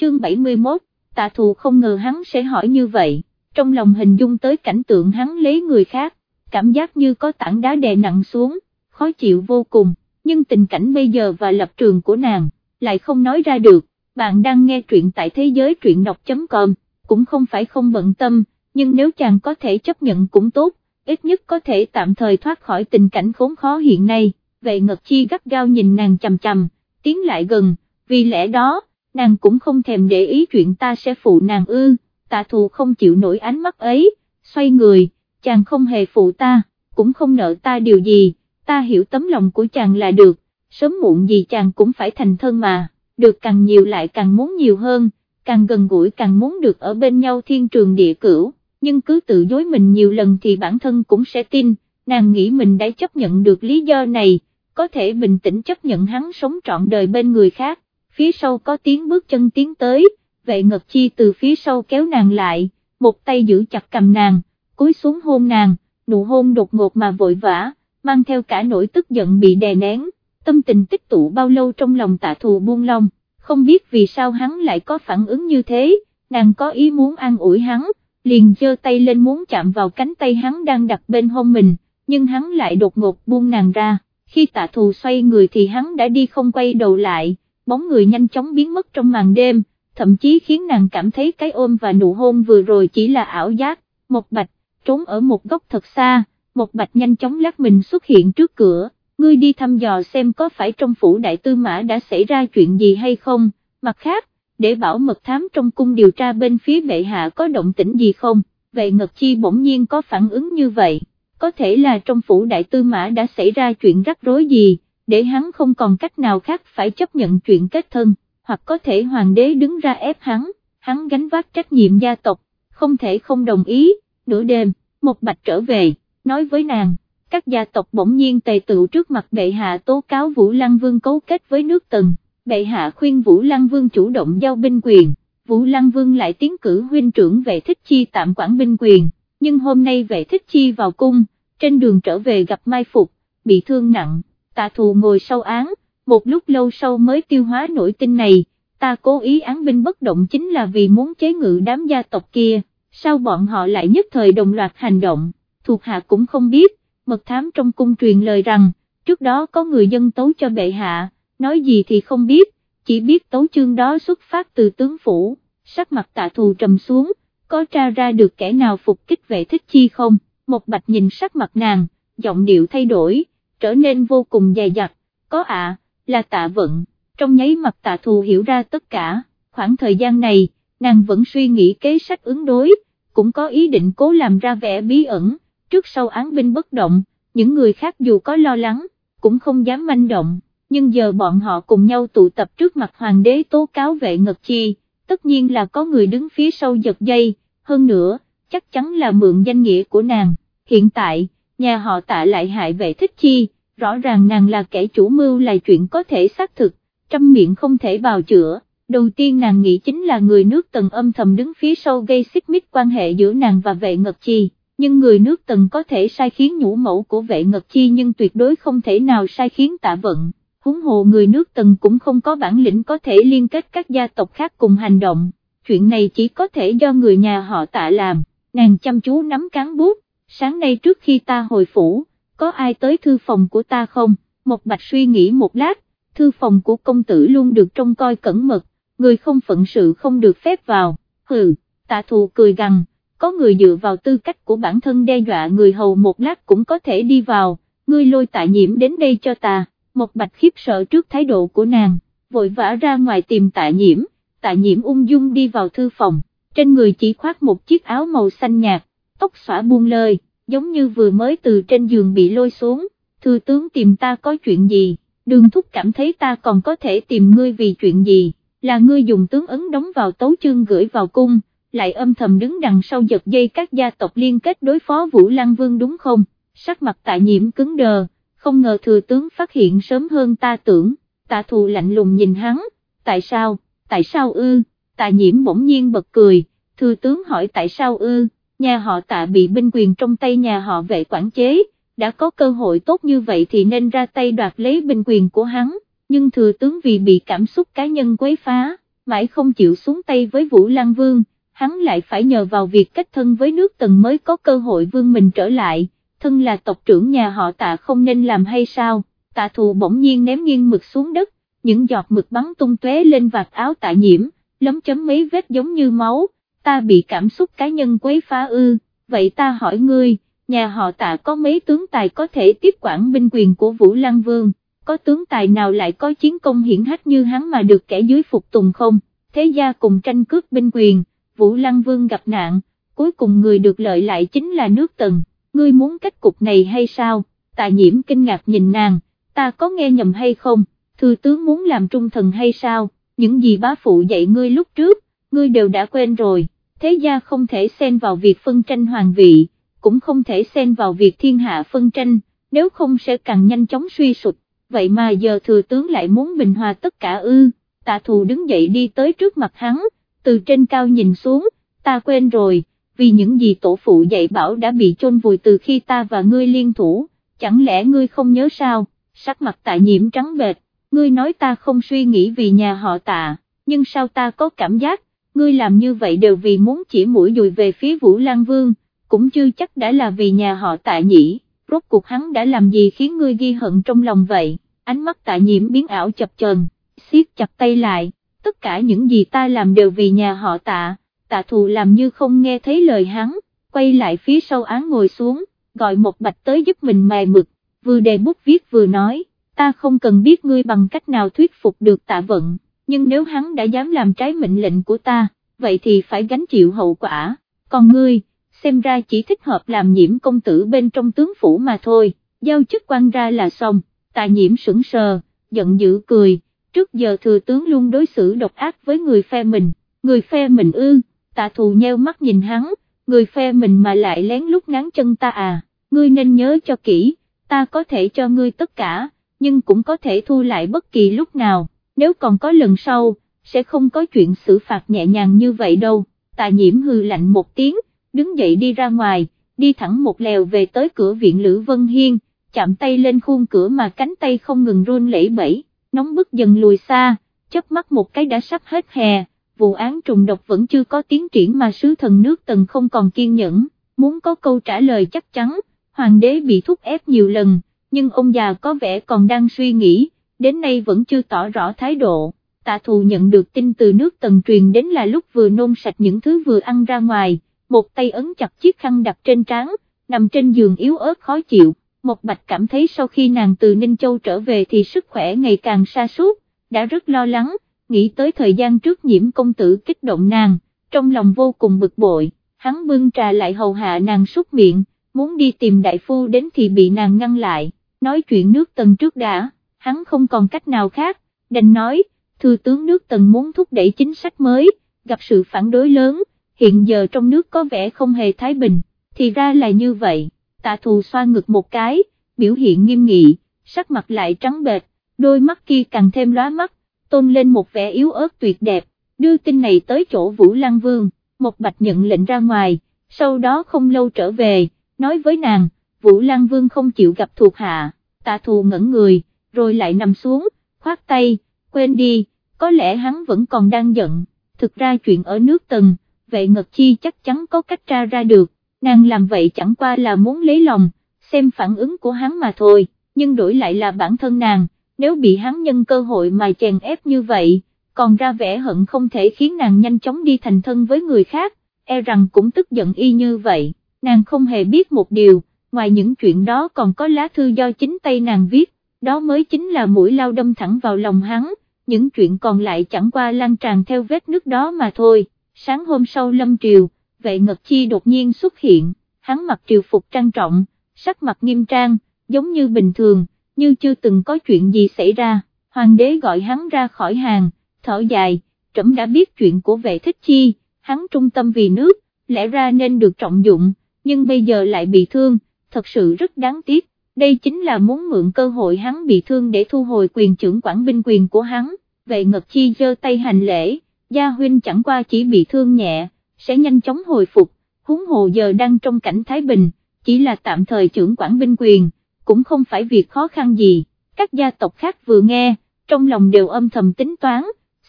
chương 71, tạ thù không ngờ hắn sẽ hỏi như vậy, trong lòng hình dung tới cảnh tượng hắn lấy người khác, cảm giác như có tảng đá đè nặng xuống, khó chịu vô cùng, nhưng tình cảnh bây giờ và lập trường của nàng, lại không nói ra được, bạn đang nghe truyện tại thế giới truyện đọc.com, cũng không phải không bận tâm, nhưng nếu chàng có thể chấp nhận cũng tốt, ít nhất có thể tạm thời thoát khỏi tình cảnh khốn khó hiện nay, vậy Ngật Chi gắt gao nhìn nàng chầm chầm, tiến lại gần, vì lẽ đó, nàng cũng không thèm để ý chuyện ta sẽ phụ nàng ư, tạ thù không chịu nổi ánh mắt ấy, xoay người, chàng không hề phụ ta, cũng không nợ ta điều gì, ta hiểu tấm lòng của chàng là được, sớm muộn gì chàng cũng phải thành thân mà, được càng nhiều lại càng muốn nhiều hơn, càng gần gũi càng muốn được ở bên nhau thiên trường địa cửu, nhưng cứ tự dối mình nhiều lần thì bản thân cũng sẽ tin, nàng nghĩ mình đã chấp nhận được lý do này, có thể bình tĩnh chấp nhận hắn sống trọn đời bên người khác, phía sau có tiếng bước chân tiến tới, vệ ngật chi từ phía sau kéo nàng lại, một tay giữ chặt cầm nàng, cúi xuống hôn nàng, nụ hôn đột ngột mà vội vã, mang theo cả nỗi tức giận bị đè nén, tâm tình tích tụ bao lâu trong lòng tạ thù buông lòng, không biết vì sao hắn lại có phản ứng như thế, nàng có ý muốn an ủi hắn, liền giơ tay lên muốn chạm vào cánh tay hắn đang đặt bên hông mình, nhưng hắn lại đột ngột buông nàng ra, khi tạ thù xoay người thì hắn đã đi không quay đầu lại, bóng người nhanh chóng biến mất trong màn đêm, thậm chí khiến nàng cảm thấy cái ôm và nụ hôn vừa rồi chỉ là ảo giác, một bạch, trốn ở một góc thật xa, một bạch nhanh chóng lắc mình xuất hiện trước cửa, ngươi đi thăm dò xem có phải trong phủ đại tư mã đã xảy ra chuyện gì hay không, mặt khác, để bảo mật thám trong cung điều tra bên phía bệ hạ có động tĩnh gì không, vậy Ngật Chi bỗng nhiên có phản ứng như vậy, có thể là trong phủ đại tư mã đã xảy ra chuyện rắc rối gì, để hắn không còn cách nào khác phải chấp nhận chuyện kết thân, hoặc có thể hoàng đế đứng ra ép hắn, hắn gánh vác trách nhiệm gia tộc, không thể không đồng ý, nửa đêm, một bạch trở về, nói với nàng, các gia tộc bỗng nhiên tề tựu trước mặt bệ hạ tố cáo Vũ Lăng Vương cấu kết với nước tần, bệ hạ khuyên Vũ Lăng Vương chủ động giao binh quyền, Vũ Lăng Vương lại tiến cử huynh trưởng vệ thích chi tạm quản binh quyền, nhưng hôm nay vệ thích chi vào cung, trên đường trở về gặp Mai Phục, bị thương nặng, tạ thù ngồi sau án, một lúc lâu sau mới tiêu hóa nổi tin này, ta cố ý án binh bất động chính là vì muốn chế ngự đám gia tộc kia, sao bọn họ lại nhất thời đồng loạt hành động, thuộc hạ cũng không biết, mật thám trong cung truyền lời rằng, trước đó có người dân tấu cho bệ hạ, nói gì thì không biết, chỉ biết tấu chương đó xuất phát từ tướng phủ, sắc mặt tạ thù trầm xuống, có tra ra được kẻ nào phục kích vệ thích chi không, một bạch nhìn sắc mặt nàng, giọng điệu thay đổi, trở nên vô cùng dày dặt, có ạ, là tạ vận, trong nháy mặt tạ thù hiểu ra tất cả, khoảng thời gian này, nàng vẫn suy nghĩ kế sách ứng đối, cũng có ý định cố làm ra vẻ bí ẩn, trước sau án binh bất động, những người khác dù có lo lắng, cũng không dám manh động, nhưng giờ bọn họ cùng nhau tụ tập trước mặt hoàng đế tố cáo vệ ngật chi, tất nhiên là có người đứng phía sau giật dây, hơn nữa, chắc chắn là mượn danh nghĩa của nàng, hiện tại, nhà họ tạ lại hại vệ thích chi, rõ ràng nàng là kẻ chủ mưu là chuyện có thể xác thực, trăm miệng không thể bào chữa. Đầu tiên nàng nghĩ chính là người nước tần âm thầm đứng phía sau gây xích mích quan hệ giữa nàng và vệ ngật chi, nhưng người nước tần có thể sai khiến nhũ mẫu của vệ ngật chi nhưng tuyệt đối không thể nào sai khiến tạ vận, huống hồ người nước tần cũng không có bản lĩnh có thể liên kết các gia tộc khác cùng hành động, chuyện này chỉ có thể do người nhà họ tạ làm, nàng chăm chú nắm cán bút, sáng nay trước khi ta hồi phủ, có ai tới thư phòng của ta không, một bạch suy nghĩ một lát, thư phòng của công tử luôn được trông coi cẩn mật, người không phận sự không được phép vào, hừ, tạ thù cười gằn, có người dựa vào tư cách của bản thân đe dọa người hầu một lát cũng có thể đi vào, ngươi lôi tạ nhiễm đến đây cho ta, một bạch khiếp sợ trước thái độ của nàng, vội vã ra ngoài tìm tạ nhiễm, tạ nhiễm ung dung đi vào thư phòng, trên người chỉ khoác một chiếc áo màu xanh nhạt, tóc xõa buông lời, giống như vừa mới từ trên giường bị lôi xuống, thư tướng tìm ta có chuyện gì, đường thúc cảm thấy ta còn có thể tìm ngươi vì chuyện gì, là ngươi dùng tướng ấn đóng vào tấu chương gửi vào cung, lại âm thầm đứng đằng sau giật dây các gia tộc liên kết đối phó Vũ Lăng Vương đúng không, sắc mặt tạ nhiễm cứng đờ, không ngờ thừa tướng phát hiện sớm hơn ta tưởng, tạ thù lạnh lùng nhìn hắn, tại sao, tại sao ư, tạ nhiễm bỗng nhiên bật cười, thừa tướng hỏi tại sao ư, nhà họ tạ bị binh quyền trong tay nhà họ vệ quản chế, đã có cơ hội tốt như vậy thì nên ra tay đoạt lấy binh quyền của hắn, nhưng thừa tướng vì bị cảm xúc cá nhân quấy phá, mãi không chịu xuống tay với Vũ Lăng Vương, hắn lại phải nhờ vào việc kết thân với nước tần mới có cơ hội vương mình trở lại, thân là tộc trưởng nhà họ tạ không nên làm hay sao, tạ thù bỗng nhiên ném nghiêng mực xuống đất, những giọt mực bắn tung tóe lên vạt áo tạ nhiễm, lấm chấm mấy vết giống như máu, ta bị cảm xúc cá nhân quấy phá ư, vậy ta hỏi ngươi, nhà họ tạ có mấy tướng tài có thể tiếp quản binh quyền của Vũ Lăng Vương, có tướng tài nào lại có chiến công hiển hách như hắn mà được kẻ dưới phục tùng không, thế gia cùng tranh cướp binh quyền, Vũ Lăng Vương gặp nạn, cuối cùng người được lợi lại chính là nước tần, ngươi muốn kết cục này hay sao, tạ nhiễm kinh ngạc nhìn nàng, ta có nghe nhầm hay không, thư tướng muốn làm trung thần hay sao, những gì bá phụ dạy ngươi lúc trước, ngươi đều đã quên rồi, thế gia không thể xen vào việc phân tranh hoàng vị, cũng không thể xen vào việc thiên hạ phân tranh, nếu không sẽ càng nhanh chóng suy sụp, vậy mà giờ thừa tướng lại muốn bình hòa tất cả ư, tạ thù đứng dậy đi tới trước mặt hắn, từ trên cao nhìn xuống, ta quên rồi, vì những gì tổ phụ dạy bảo đã bị chôn vùi từ khi ta và ngươi liên thủ, chẳng lẽ ngươi không nhớ sao, sắc mặt tạ nhiễm trắng bệt, ngươi nói ta không suy nghĩ vì nhà họ tạ, nhưng sao ta có cảm giác, ngươi làm như vậy đều vì muốn chỉ mũi dùi về phía Vũ Lan Vương, cũng chưa chắc đã là vì nhà họ tạ nhỉ, rốt cuộc hắn đã làm gì khiến ngươi ghi hận trong lòng vậy, ánh mắt tạ nhiễm biến ảo chập chờn, siết chặt tay lại, tất cả những gì ta làm đều vì nhà họ tạ, tạ thù làm như không nghe thấy lời hắn, quay lại phía sau án ngồi xuống, gọi một bạch tới giúp mình mài mực, vừa đề bút viết vừa nói, ta không cần biết ngươi bằng cách nào thuyết phục được tạ vận, nhưng nếu hắn đã dám làm trái mệnh lệnh của ta, vậy thì phải gánh chịu hậu quả, còn ngươi, xem ra chỉ thích hợp làm nhiễm công tử bên trong tướng phủ mà thôi, giao chức quan ra là xong, tạ nhiễm sững sờ, giận dữ cười. Trước giờ thừa tướng luôn đối xử độc ác với người phe mình, người phe mình ư, tạ thù nheo mắt nhìn hắn, người phe mình mà lại lén lút ngán chân ta à, ngươi nên nhớ cho kỹ, ta có thể cho ngươi tất cả, nhưng cũng có thể thu lại bất kỳ lúc nào, nếu còn có lần sau, sẽ không có chuyện xử phạt nhẹ nhàng như vậy đâu, tạ nhiễm hư lạnh một tiếng, đứng dậy đi ra ngoài, đi thẳng một lèo về tới cửa viện Lữ Vân Hiên, chạm tay lên khuôn cửa mà cánh tay không ngừng run lẩy bẩy nóng bức dần lùi xa, chớp mắt một cái đã sắp hết hè, vụ án trùng độc vẫn chưa có tiến triển mà sứ thần nước tần không còn kiên nhẫn, muốn có câu trả lời chắc chắn, hoàng đế bị thúc ép nhiều lần, nhưng ông già có vẻ còn đang suy nghĩ, đến nay vẫn chưa tỏ rõ thái độ. Tạ thù nhận được tin từ nước tần truyền đến là lúc vừa nôn sạch những thứ vừa ăn ra ngoài, một tay ấn chặt chiếc khăn đặt trên trán, nằm trên giường yếu ớt khó chịu, một Bạch cảm thấy sau khi nàng từ Ninh Châu trở về thì sức khỏe ngày càng sa sút đã rất lo lắng, nghĩ tới thời gian trước nhiễm công tử kích động nàng, trong lòng vô cùng bực bội, hắn bưng trà lại hầu hạ nàng xúc miệng, muốn đi tìm đại phu đến thì bị nàng ngăn lại, nói chuyện nước tần trước đã, hắn không còn cách nào khác, đành nói, thư tướng nước tần muốn thúc đẩy chính sách mới, gặp sự phản đối lớn, hiện giờ trong nước có vẻ không hề thái bình, thì ra là như vậy. Tạ thù xoa ngực một cái, biểu hiện nghiêm nghị, sắc mặt lại trắng bệch, đôi mắt kia càng thêm lóa mắt, tôn lên một vẻ yếu ớt tuyệt đẹp, đưa tin này tới chỗ Vũ Lăng Vương, một bạch nhận lệnh ra ngoài, sau đó không lâu trở về, nói với nàng, Vũ Lăng Vương không chịu gặp thuộc hạ, tạ thù ngẩn người, rồi lại nằm xuống, khoát tay, quên đi, có lẽ hắn vẫn còn đang giận, thực ra chuyện ở nước tần, vệ ngật chi chắc chắn có cách tra ra được, nàng làm vậy chẳng qua là muốn lấy lòng, xem phản ứng của hắn mà thôi, nhưng đổi lại là bản thân nàng, nếu bị hắn nhân cơ hội mà chèn ép như vậy, còn ra vẻ hận không thể khiến nàng nhanh chóng đi thành thân với người khác, e rằng cũng tức giận y như vậy, nàng không hề biết một điều, ngoài những chuyện đó còn có lá thư do chính tay nàng viết, đó mới chính là mũi lao đâm thẳng vào lòng hắn, những chuyện còn lại chẳng qua lan tràn theo vết nước đó mà thôi, sáng hôm sau lâm triều, vệ ngật chi đột nhiên xuất hiện, hắn mặc triều phục trang trọng, sắc mặt nghiêm trang, giống như bình thường, như chưa từng có chuyện gì xảy ra, hoàng đế gọi hắn ra khỏi hàng, thở dài, trẫm đã biết chuyện của vệ thích chi, hắn trung tâm vì nước, lẽ ra nên được trọng dụng, nhưng bây giờ lại bị thương, thật sự rất đáng tiếc, đây chính là muốn mượn cơ hội hắn bị thương để thu hồi quyền trưởng quản binh quyền của hắn, vệ ngật chi giơ tay hành lễ, gia huynh chẳng qua chỉ bị thương nhẹ sẽ nhanh chóng hồi phục, huống hồ giờ đang trong cảnh Thái Bình, chỉ là tạm thời trưởng quản binh quyền, cũng không phải việc khó khăn gì, các gia tộc khác vừa nghe, trong lòng đều âm thầm tính toán,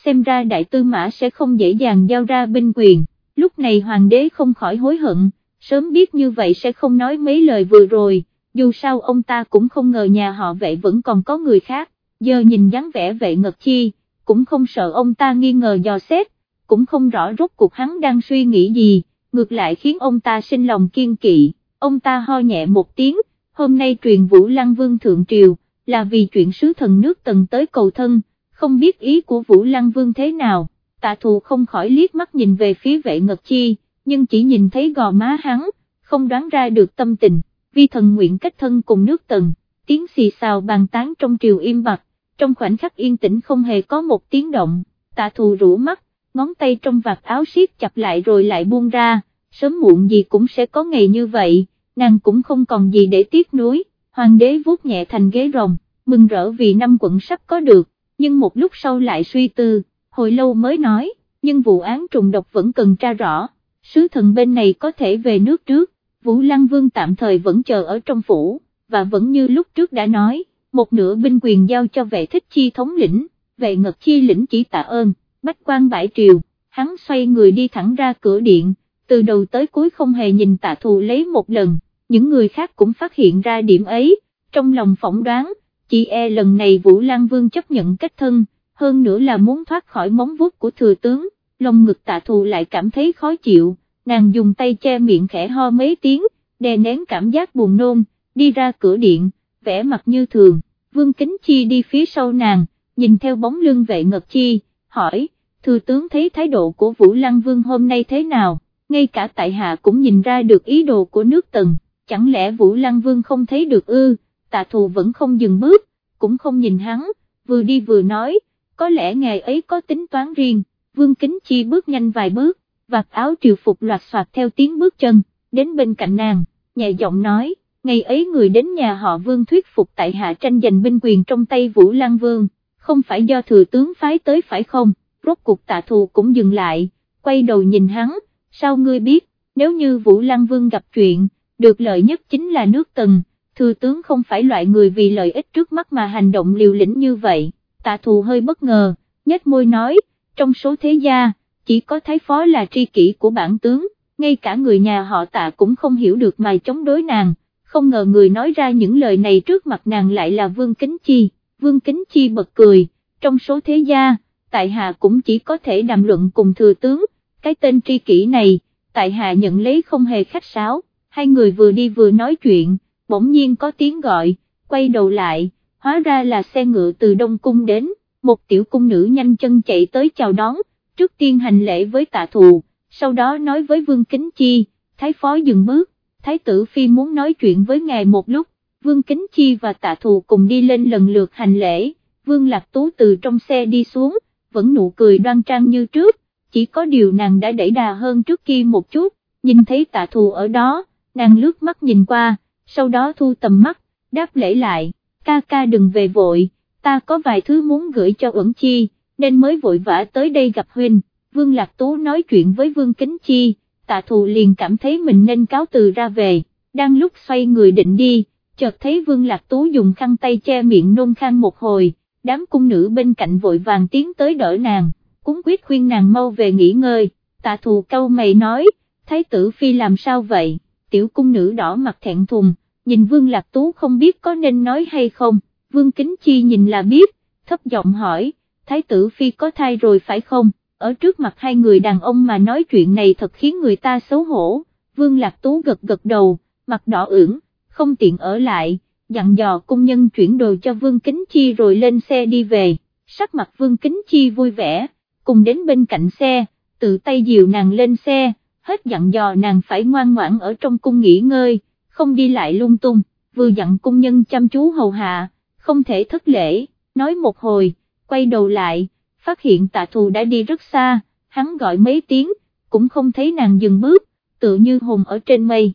xem ra đại tư mã sẽ không dễ dàng giao ra binh quyền, lúc này hoàng đế không khỏi hối hận, sớm biết như vậy sẽ không nói mấy lời vừa rồi, dù sao ông ta cũng không ngờ nhà họ vệ vẫn còn có người khác, giờ nhìn dáng vẻ vệ ngật chi, cũng không sợ ông ta nghi ngờ dò xét, cũng không rõ rốt cuộc hắn đang suy nghĩ gì, ngược lại khiến ông ta sinh lòng kiên kỵ, ông ta ho nhẹ một tiếng, hôm nay truyền Vũ Lăng Vương Thượng Triều, là vì chuyện sứ thần nước tần tới cầu thân, không biết ý của Vũ Lăng Vương thế nào, tạ thù không khỏi liếc mắt nhìn về phía vệ ngật chi, nhưng chỉ nhìn thấy gò má hắn, không đoán ra được tâm tình, vi thần nguyện kết thân cùng nước tần, tiếng xì xào bàn tán trong triều im bặt, trong khoảnh khắc yên tĩnh không hề có một tiếng động, tạ thù rũ mắt, ngón tay trong vạt áo siết chặt lại rồi lại buông ra, sớm muộn gì cũng sẽ có ngày như vậy, nàng cũng không còn gì để tiếc nuối, hoàng đế vuốt nhẹ thành ghế rồng, mừng rỡ vì năm quận sắp có được, nhưng một lúc sau lại suy tư, hồi lâu mới nói, nhưng vụ án trùng độc vẫn cần tra rõ, sứ thần bên này có thể về nước trước, Vũ Lăng Vương tạm thời vẫn chờ ở trong phủ, và vẫn như lúc trước đã nói, một nửa binh quyền giao cho vệ thích chi thống lĩnh, vệ ngật chi lĩnh chỉ tạ ơn, bách quan bãi triều, hắn xoay người đi thẳng ra cửa điện, từ đầu tới cuối không hề nhìn tạ thù lấy một lần, những người khác cũng phát hiện ra điểm ấy, trong lòng phỏng đoán, chị e lần này Vũ Lan Vương chấp nhận cách thân, hơn nữa là muốn thoát khỏi móng vuốt của thừa tướng, lòng ngực tạ thù lại cảm thấy khó chịu, nàng dùng tay che miệng khẽ ho mấy tiếng, đè nén cảm giác buồn nôn, đi ra cửa điện, vẻ mặt như thường, Vương Kính Chi đi phía sau nàng, nhìn theo bóng lưng vệ ngật chi, hỏi, thừa tướng thấy thái độ của Vũ Lăng Vương hôm nay thế nào, ngay cả tại hạ cũng nhìn ra được ý đồ của nước tần, chẳng lẽ Vũ Lăng Vương không thấy được ư, tạ thù vẫn không dừng bước, cũng không nhìn hắn, vừa đi vừa nói, có lẽ ngày ấy có tính toán riêng, Vương Kính Chi bước nhanh vài bước, vạt áo triều phục loạt soạt theo tiếng bước chân, đến bên cạnh nàng, nhẹ giọng nói, ngày ấy người đến nhà họ Vương thuyết phục tại hạ tranh giành binh quyền trong tay Vũ Lăng Vương, không phải do thừa tướng phái tới phải không, rốt cuộc tạ thù cũng dừng lại, quay đầu nhìn hắn, sao ngươi biết, nếu như Vũ Lăng Vương gặp chuyện, được lợi nhất chính là nước tần, thừa tướng không phải loại người vì lợi ích trước mắt mà hành động liều lĩnh như vậy, tạ thù hơi bất ngờ, nhếch môi nói, trong số thế gia, chỉ có thái phó là tri kỷ của bản tướng, ngay cả người nhà họ tạ cũng không hiểu được mà chống đối nàng, không ngờ người nói ra những lời này trước mặt nàng lại là Vương Kính Chi, Vương Kính Chi bật cười, trong số thế gia, tại hạ cũng chỉ có thể đàm luận cùng thừa tướng, cái tên tri kỷ này, tại hạ nhận lấy không hề khách sáo, hai người vừa đi vừa nói chuyện, bỗng nhiên có tiếng gọi, quay đầu lại, hóa ra là xe ngựa từ Đông Cung đến, một tiểu cung nữ nhanh chân chạy tới chào đón, trước tiên hành lễ với tạ thù, sau đó nói với Vương Kính Chi, Thái Phó dừng bước, Thái tử Phi muốn nói chuyện với ngài một lúc, Vương Kính Chi và tạ thù cùng đi lên lần lượt hành lễ, Vương Lạc Tú từ trong xe đi xuống, vẫn nụ cười đoan trang như trước, chỉ có điều nàng đã đẩy đà hơn trước kia một chút, nhìn thấy tạ thù ở đó, nàng lướt mắt nhìn qua, sau đó thu tầm mắt, đáp lễ lại, ca ca đừng về vội, ta có vài thứ muốn gửi cho ẩn chi, nên mới vội vã tới đây gặp huynh, Vương Lạc Tú nói chuyện với Vương Kính Chi, tạ thù liền cảm thấy mình nên cáo từ ra về, đang lúc xoay người định đi, chợt thấy Vương Lạc Tú dùng khăn tay che miệng nôn khang một hồi, đám cung nữ bên cạnh vội vàng tiến tới đỡ nàng, cúng quyết khuyên nàng mau về nghỉ ngơi, tạ thù câu mày nói, thái tử phi làm sao vậy, tiểu cung nữ đỏ mặt thẹn thùng, nhìn Vương Lạc Tú không biết có nên nói hay không, Vương Kính Chi nhìn là biết, thấp giọng hỏi, thái tử phi có thai rồi phải không, ở trước mặt hai người đàn ông mà nói chuyện này thật khiến người ta xấu hổ, Vương Lạc Tú gật gật đầu, mặt đỏ ửng, không tiện ở lại, dặn dò cung nhân chuyển đồ cho Vương Kính Chi rồi lên xe đi về, sắc mặt Vương Kính Chi vui vẻ, cùng đến bên cạnh xe, tự tay dìu nàng lên xe, hết dặn dò nàng phải ngoan ngoãn ở trong cung nghỉ ngơi, không đi lại lung tung, vừa dặn cung nhân chăm chú hầu hạ, không thể thất lễ, nói một hồi, quay đầu lại, phát hiện tạ thù đã đi rất xa, hắn gọi mấy tiếng, cũng không thấy nàng dừng bước, tự như hồn ở trên mây.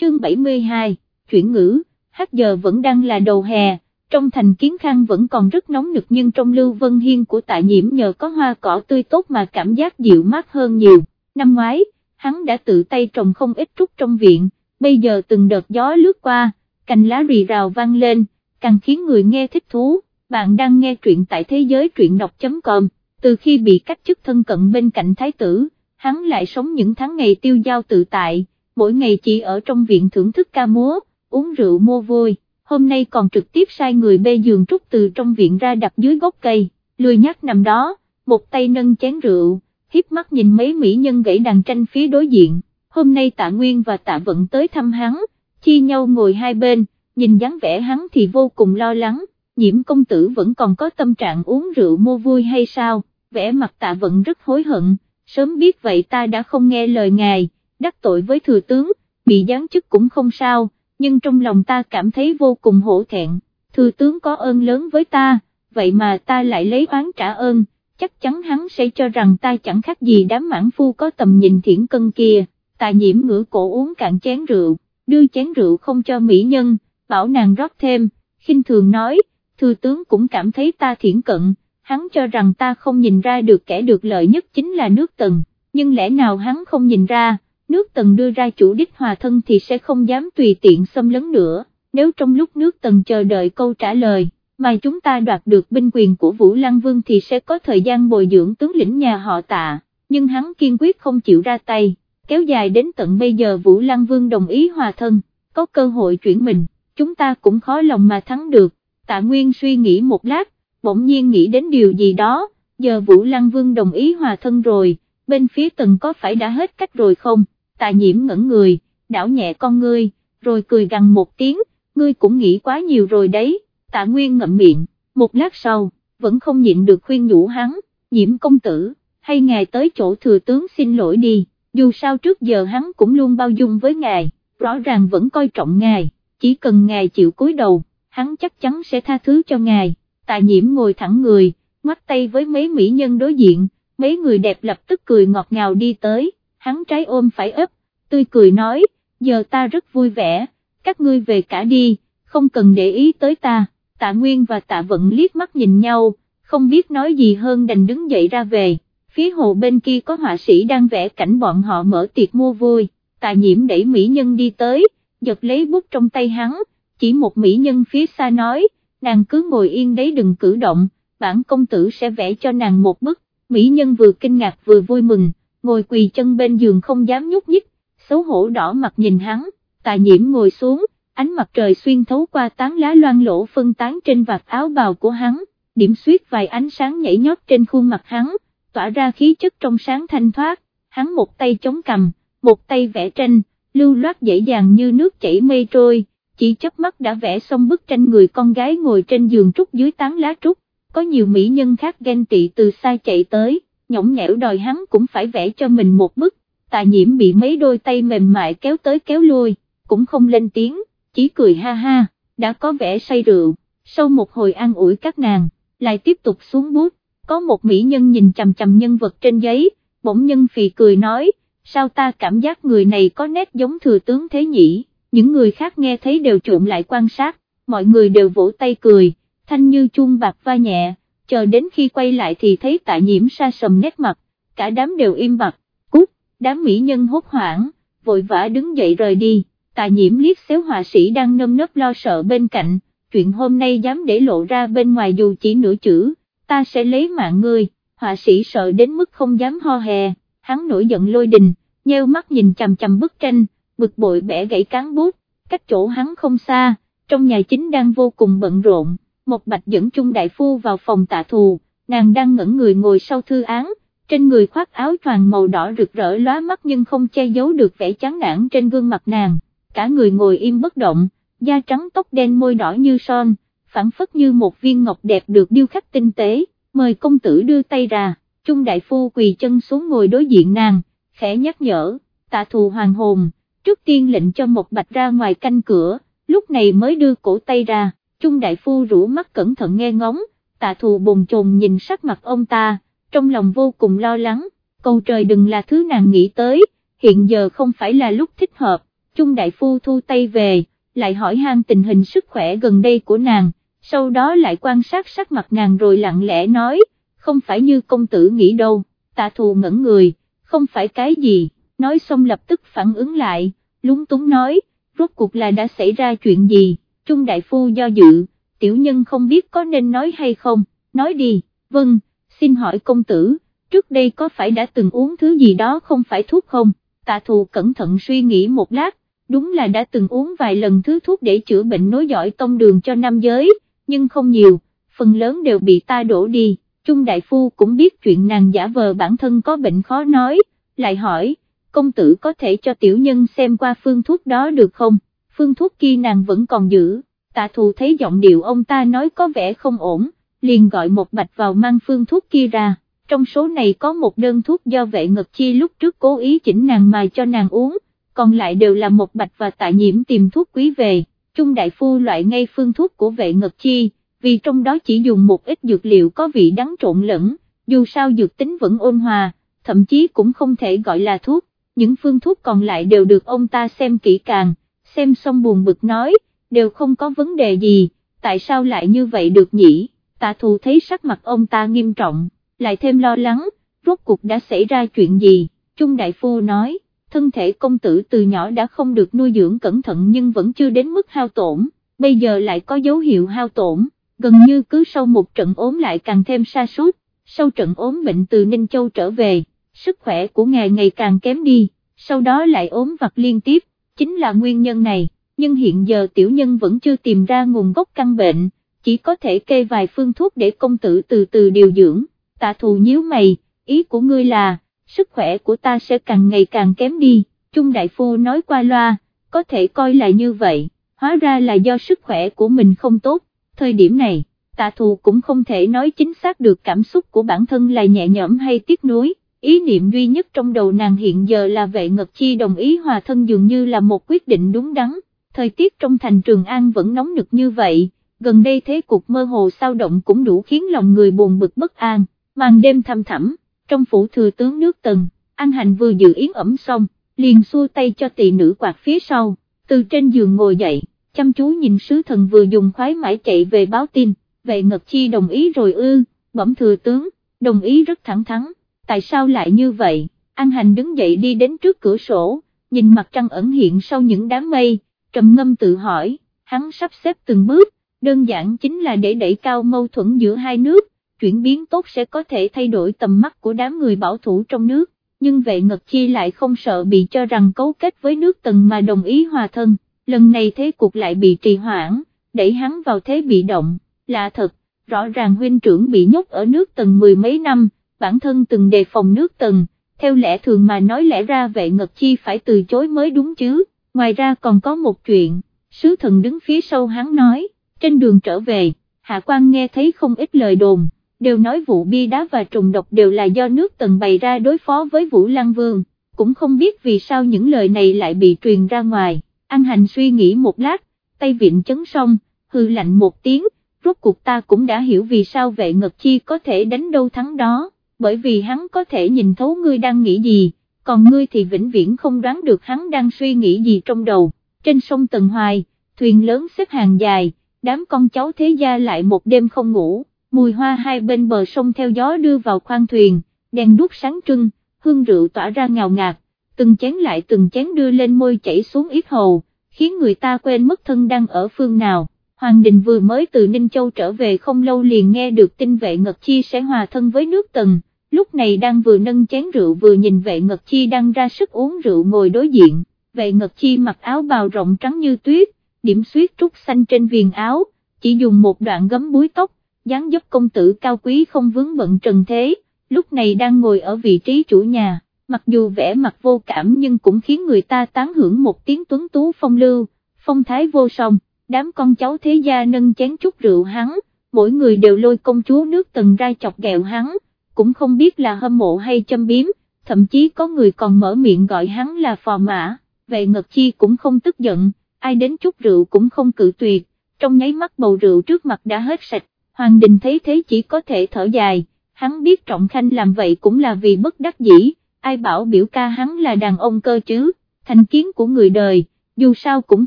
Chương 72, chuyển ngữ, hát giờ vẫn đang là đầu hè, trong thành kiến khang vẫn còn rất nóng nực nhưng trong lưu vân hiên của tạ nhiễm nhờ có hoa cỏ tươi tốt mà cảm giác dịu mát hơn nhiều, năm ngoái, hắn đã tự tay trồng không ít trúc trong viện, bây giờ từng đợt gió lướt qua, cành lá rì rào vang lên, càng khiến người nghe thích thú, bạn đang nghe truyện tại thế giới truyện đọc.com, từ khi bị cách chức thân cận bên cạnh thái tử, hắn lại sống những tháng ngày tiêu giao tự tại, mỗi ngày chỉ ở trong viện thưởng thức ca múa, uống rượu mua vui, hôm nay còn trực tiếp sai người bê giường trúc từ trong viện ra đặt dưới gốc cây, lười nhác nằm đó, một tay nâng chén rượu, hiếp mắt nhìn mấy mỹ nhân gãy đàn tranh phía đối diện, hôm nay tạ Nguyên và tạ Vận tới thăm hắn, chia nhau ngồi hai bên, nhìn dáng vẻ hắn thì vô cùng lo lắng, nhiễm công tử vẫn còn có tâm trạng uống rượu mua vui hay sao, vẻ mặt tạ vẫn rất hối hận, sớm biết vậy ta đã không nghe lời ngài, đắc tội với thừa tướng, bị giáng chức cũng không sao, nhưng trong lòng ta cảm thấy vô cùng hổ thẹn, thừa tướng có ơn lớn với ta, vậy mà ta lại lấy oán trả ơn, chắc chắn hắn sẽ cho rằng ta chẳng khác gì đám mãn phu có tầm nhìn thiển cân kia, tài nhiễm ngửa cổ uống cạn chén rượu, đưa chén rượu không cho mỹ nhân, bảo nàng rót thêm, khinh thường nói, thư tướng cũng cảm thấy ta thiển cận, hắn cho rằng ta không nhìn ra được kẻ được lợi nhất chính là nước tần, nhưng lẽ nào hắn không nhìn ra, nước tần đưa ra chủ đích hòa thân thì sẽ không dám tùy tiện xâm lấn nữa, nếu trong lúc nước tần chờ đợi câu trả lời mà chúng ta đoạt được binh quyền của Vũ Lăng Vương thì sẽ có thời gian bồi dưỡng tướng lĩnh nhà họ tạ, nhưng hắn kiên quyết không chịu ra tay, kéo dài đến tận bây giờ Vũ Lăng Vương đồng ý hòa thân, có cơ hội chuyển mình, chúng ta cũng khó lòng mà thắng được, tạ Nguyên suy nghĩ một lát, bỗng nhiên nghĩ đến điều gì đó, giờ Vũ Lăng Vương đồng ý hòa thân rồi, bên phía tần có phải đã hết cách rồi không, tạ nhiễm ngẩn người, đảo nhẹ con ngươi, rồi cười gằn một tiếng, ngươi cũng nghĩ quá nhiều rồi đấy. Tạ nguyên ngậm miệng, một lát sau, vẫn không nhịn được khuyên nhủ hắn, nhiễm công tử, hay ngài tới chỗ thừa tướng xin lỗi đi, dù sao trước giờ hắn cũng luôn bao dung với ngài, rõ ràng vẫn coi trọng ngài, chỉ cần ngài chịu cúi đầu, hắn chắc chắn sẽ tha thứ cho ngài, tạ nhiễm ngồi thẳng người, ngoắt tay với mấy mỹ nhân đối diện, mấy người đẹp lập tức cười ngọt ngào đi tới, hắn trái ôm phải ấp, tươi cười nói, giờ ta rất vui vẻ, các ngươi về cả đi, không cần để ý tới ta. Tạ Nguyên và tạ Vận liếc mắt nhìn nhau, không biết nói gì hơn đành đứng dậy ra về, phía hồ bên kia có họa sĩ đang vẽ cảnh bọn họ mở tiệc mua vui, tạ nhiễm đẩy mỹ nhân đi tới, giật lấy bút trong tay hắn, chỉ một mỹ nhân phía xa nói, nàng cứ ngồi yên đấy đừng cử động, bản công tử sẽ vẽ cho nàng một bức, mỹ nhân vừa kinh ngạc vừa vui mừng, ngồi quỳ chân bên giường không dám nhúc nhích, xấu hổ đỏ mặt nhìn hắn, tà nhiễm ngồi xuống, ánh mặt trời xuyên thấu qua tán lá loang lỗ phân tán trên vạt áo bào của hắn, điểm xuyết vài ánh sáng nhảy nhót trên khuôn mặt hắn, tỏa ra khí chất trong sáng thanh thoát, hắn một tay chống cầm, một tay vẽ tranh, lưu loát dễ dàng như nước chảy mây trôi, chỉ chớp mắt đã vẽ xong bức tranh người con gái ngồi trên giường trúc dưới tán lá trúc, có nhiều mỹ nhân khác ghen tị từ xa chạy tới, nhõng nhẽo đòi hắn cũng phải vẽ cho mình một bức, tà nhiễm bị mấy đôi tay mềm mại kéo tới kéo lui, cũng không lên tiếng chỉ cười ha ha, đã có vẻ say rượu, sau một hồi an ủi các nàng, lại tiếp tục xuống bút, có một mỹ nhân nhìn chằm chằm nhân vật trên giấy, bỗng nhân phì cười nói, sao ta cảm giác người này có nét giống thừa tướng thế nhỉ, những người khác nghe thấy đều trộm lại quan sát, mọi người đều vỗ tay cười, thanh như chuông bạc va nhẹ, chờ đến khi quay lại thì thấy tạ nhiễm sa sầm nét mặt, cả đám đều im bặt, cút, đám mỹ nhân hốt hoảng, vội vã đứng dậy rời đi tạ nhiễm liếc xéo họa sĩ đang nâm nấp lo sợ bên cạnh, chuyện hôm nay dám để lộ ra bên ngoài dù chỉ nửa chữ, ta sẽ lấy mạng ngươi, họa sĩ sợ đến mức không dám ho hè, hắn nổi giận lôi đình, nheo mắt nhìn chằm chằm bức tranh, bực bội bẻ gãy cán bút, cách chỗ hắn không xa, trong nhà chính đang vô cùng bận rộn, một bạch dẫn chung đại phu vào phòng tạ thù, nàng đang ngẩn người ngồi sau thư án, trên người khoác áo choàng màu đỏ rực rỡ lóa mắt nhưng không che giấu được vẻ chán nản trên gương mặt nàng cả người ngồi im bất động, da trắng tóc đen môi đỏ như son, phản phất như một viên ngọc đẹp được điêu khắc tinh tế, mời công tử đưa tay ra, trung đại phu quỳ chân xuống ngồi đối diện nàng, khẽ nhắc nhở, tạ thù hoàng hồn, trước tiên lệnh cho một bạch ra ngoài canh cửa, lúc này mới đưa cổ tay ra, trung đại phu rũ mắt cẩn thận nghe ngóng, tạ thù bồn chồn nhìn sắc mặt ông ta, trong lòng vô cùng lo lắng, cầu trời đừng là thứ nàng nghĩ tới, hiện giờ không phải là lúc thích hợp, Trung Đại Phu thu tay về, lại hỏi han tình hình sức khỏe gần đây của nàng, sau đó lại quan sát sắc mặt nàng rồi lặng lẽ nói, không phải như công tử nghĩ đâu, tạ thù ngẩn người, không phải cái gì, nói xong lập tức phản ứng lại, lúng túng nói, rốt cuộc là đã xảy ra chuyện gì, Trung Đại Phu do dự, tiểu nhân không biết có nên nói hay không, nói đi, vâng, xin hỏi công tử, trước đây có phải đã từng uống thứ gì đó không phải thuốc không, tạ thù cẩn thận suy nghĩ một lát, đúng là đã từng uống vài lần thứ thuốc để chữa bệnh nối dõi tông đường cho nam giới, nhưng không nhiều, phần lớn đều bị ta đổ đi, Trung Đại Phu cũng biết chuyện nàng giả vờ bản thân có bệnh khó nói, lại hỏi, công tử có thể cho tiểu nhân xem qua phương thuốc đó được không, phương thuốc kia nàng vẫn còn giữ, tạ thù thấy giọng điệu ông ta nói có vẻ không ổn, liền gọi một bạch vào mang phương thuốc kia ra, trong số này có một đơn thuốc do vệ ngật chi lúc trước cố ý chỉnh nàng mà cho nàng uống, còn lại đều là một bạch và tạ nhiễm tìm thuốc quý về, Trung Đại Phu loại ngay phương thuốc của vệ ngật chi, vì trong đó chỉ dùng một ít dược liệu có vị đắng trộn lẫn, dù sao dược tính vẫn ôn hòa, thậm chí cũng không thể gọi là thuốc, những phương thuốc còn lại đều được ông ta xem kỹ càng, xem xong buồn bực nói, đều không có vấn đề gì, tại sao lại như vậy được nhỉ, tạ thù thấy sắc mặt ông ta nghiêm trọng, lại thêm lo lắng, rốt cuộc đã xảy ra chuyện gì, Trung Đại Phu nói, thân thể công tử từ nhỏ đã không được nuôi dưỡng cẩn thận nhưng vẫn chưa đến mức hao tổn, bây giờ lại có dấu hiệu hao tổn, gần như cứ sau một trận ốm lại càng thêm sa sút sau trận ốm bệnh từ Ninh Châu trở về, sức khỏe của ngài ngày càng kém đi, sau đó lại ốm vặt liên tiếp, chính là nguyên nhân này, nhưng hiện giờ tiểu nhân vẫn chưa tìm ra nguồn gốc căn bệnh, chỉ có thể kê vài phương thuốc để công tử từ từ điều dưỡng, tạ thù nhíu mày, ý của ngươi là, sức khỏe của ta sẽ càng ngày càng kém đi, Trung Đại Phu nói qua loa, có thể coi là như vậy, hóa ra là do sức khỏe của mình không tốt, thời điểm này, tạ thù cũng không thể nói chính xác được cảm xúc của bản thân là nhẹ nhõm hay tiếc nuối, ý niệm duy nhất trong đầu nàng hiện giờ là vệ ngật chi đồng ý hòa thân dường như là một quyết định đúng đắn, thời tiết trong thành Trường An vẫn nóng nực như vậy, gần đây thế cục mơ hồ sao động cũng đủ khiến lòng người buồn bực bất an, màn đêm thăm thẳm, trong phủ thừa tướng nước tần, An Hành vừa dự yến ẩm xong, liền xua tay cho tỳ nữ quạt phía sau, từ trên giường ngồi dậy, chăm chú nhìn sứ thần vừa dùng khoái mãi chạy về báo tin, vệ ngật chi đồng ý rồi ư, bẩm thừa tướng, đồng ý rất thẳng thắn, tại sao lại như vậy, An Hành đứng dậy đi đến trước cửa sổ, nhìn mặt trăng ẩn hiện sau những đám mây, trầm ngâm tự hỏi, hắn sắp xếp từng bước, đơn giản chính là để đẩy cao mâu thuẫn giữa hai nước, chuyển biến tốt sẽ có thể thay đổi tầm mắt của đám người bảo thủ trong nước, nhưng vệ ngật chi lại không sợ bị cho rằng cấu kết với nước tần mà đồng ý hòa thân, lần này thế cục lại bị trì hoãn, đẩy hắn vào thế bị động, lạ thật, rõ ràng huynh trưởng bị nhốt ở nước tần mười mấy năm, bản thân từng đề phòng nước tần, theo lẽ thường mà nói lẽ ra vệ ngật chi phải từ chối mới đúng chứ, ngoài ra còn có một chuyện, sứ thần đứng phía sau hắn nói, trên đường trở về, hạ quan nghe thấy không ít lời đồn đều nói vụ bi đá và trùng độc đều là do nước tần bày ra đối phó với Vũ Lăng Vương, cũng không biết vì sao những lời này lại bị truyền ra ngoài, An Hành suy nghĩ một lát, tay vịn chấn xong, hư lạnh một tiếng, rốt cuộc ta cũng đã hiểu vì sao vệ ngật chi có thể đánh đâu thắng đó, bởi vì hắn có thể nhìn thấu ngươi đang nghĩ gì, còn ngươi thì vĩnh viễn không đoán được hắn đang suy nghĩ gì trong đầu, trên sông Tần Hoài, thuyền lớn xếp hàng dài, đám con cháu thế gia lại một đêm không ngủ mùi hoa hai bên bờ sông theo gió đưa vào khoang thuyền, đèn đuốc sáng trưng, hương rượu tỏa ra ngào ngạt, từng chén lại từng chén đưa lên môi chảy xuống ít hầu, khiến người ta quên mất thân đang ở phương nào. Hoàng Đình vừa mới từ Ninh Châu trở về không lâu liền nghe được tin vệ Ngật Chi sẽ hòa thân với nước Tần, lúc này đang vừa nâng chén rượu vừa nhìn vệ Ngật Chi đang ra sức uống rượu ngồi đối diện, vệ Ngật Chi mặc áo bào rộng trắng như tuyết, điểm xuyết trúc xanh trên viền áo, chỉ dùng một đoạn gấm búi tóc, dáng dấp công tử cao quý không vướng bận trần thế, lúc này đang ngồi ở vị trí chủ nhà, mặc dù vẻ mặt vô cảm nhưng cũng khiến người ta tán hưởng một tiếng tuấn tú phong lưu, phong thái vô song, đám con cháu thế gia nâng chén chút rượu hắn, mỗi người đều lôi công chúa nước tần ra chọc ghẹo hắn, cũng không biết là hâm mộ hay châm biếm, thậm chí có người còn mở miệng gọi hắn là phò mã, về Ngật Chi cũng không tức giận, ai đến chút rượu cũng không cự tuyệt, trong nháy mắt bầu rượu trước mặt đã hết sạch, Hoàng Đình thấy thế chỉ có thể thở dài, hắn biết Trọng Khanh làm vậy cũng là vì bất đắc dĩ, ai bảo biểu ca hắn là đàn ông cơ chứ, thành kiến của người đời, dù sao cũng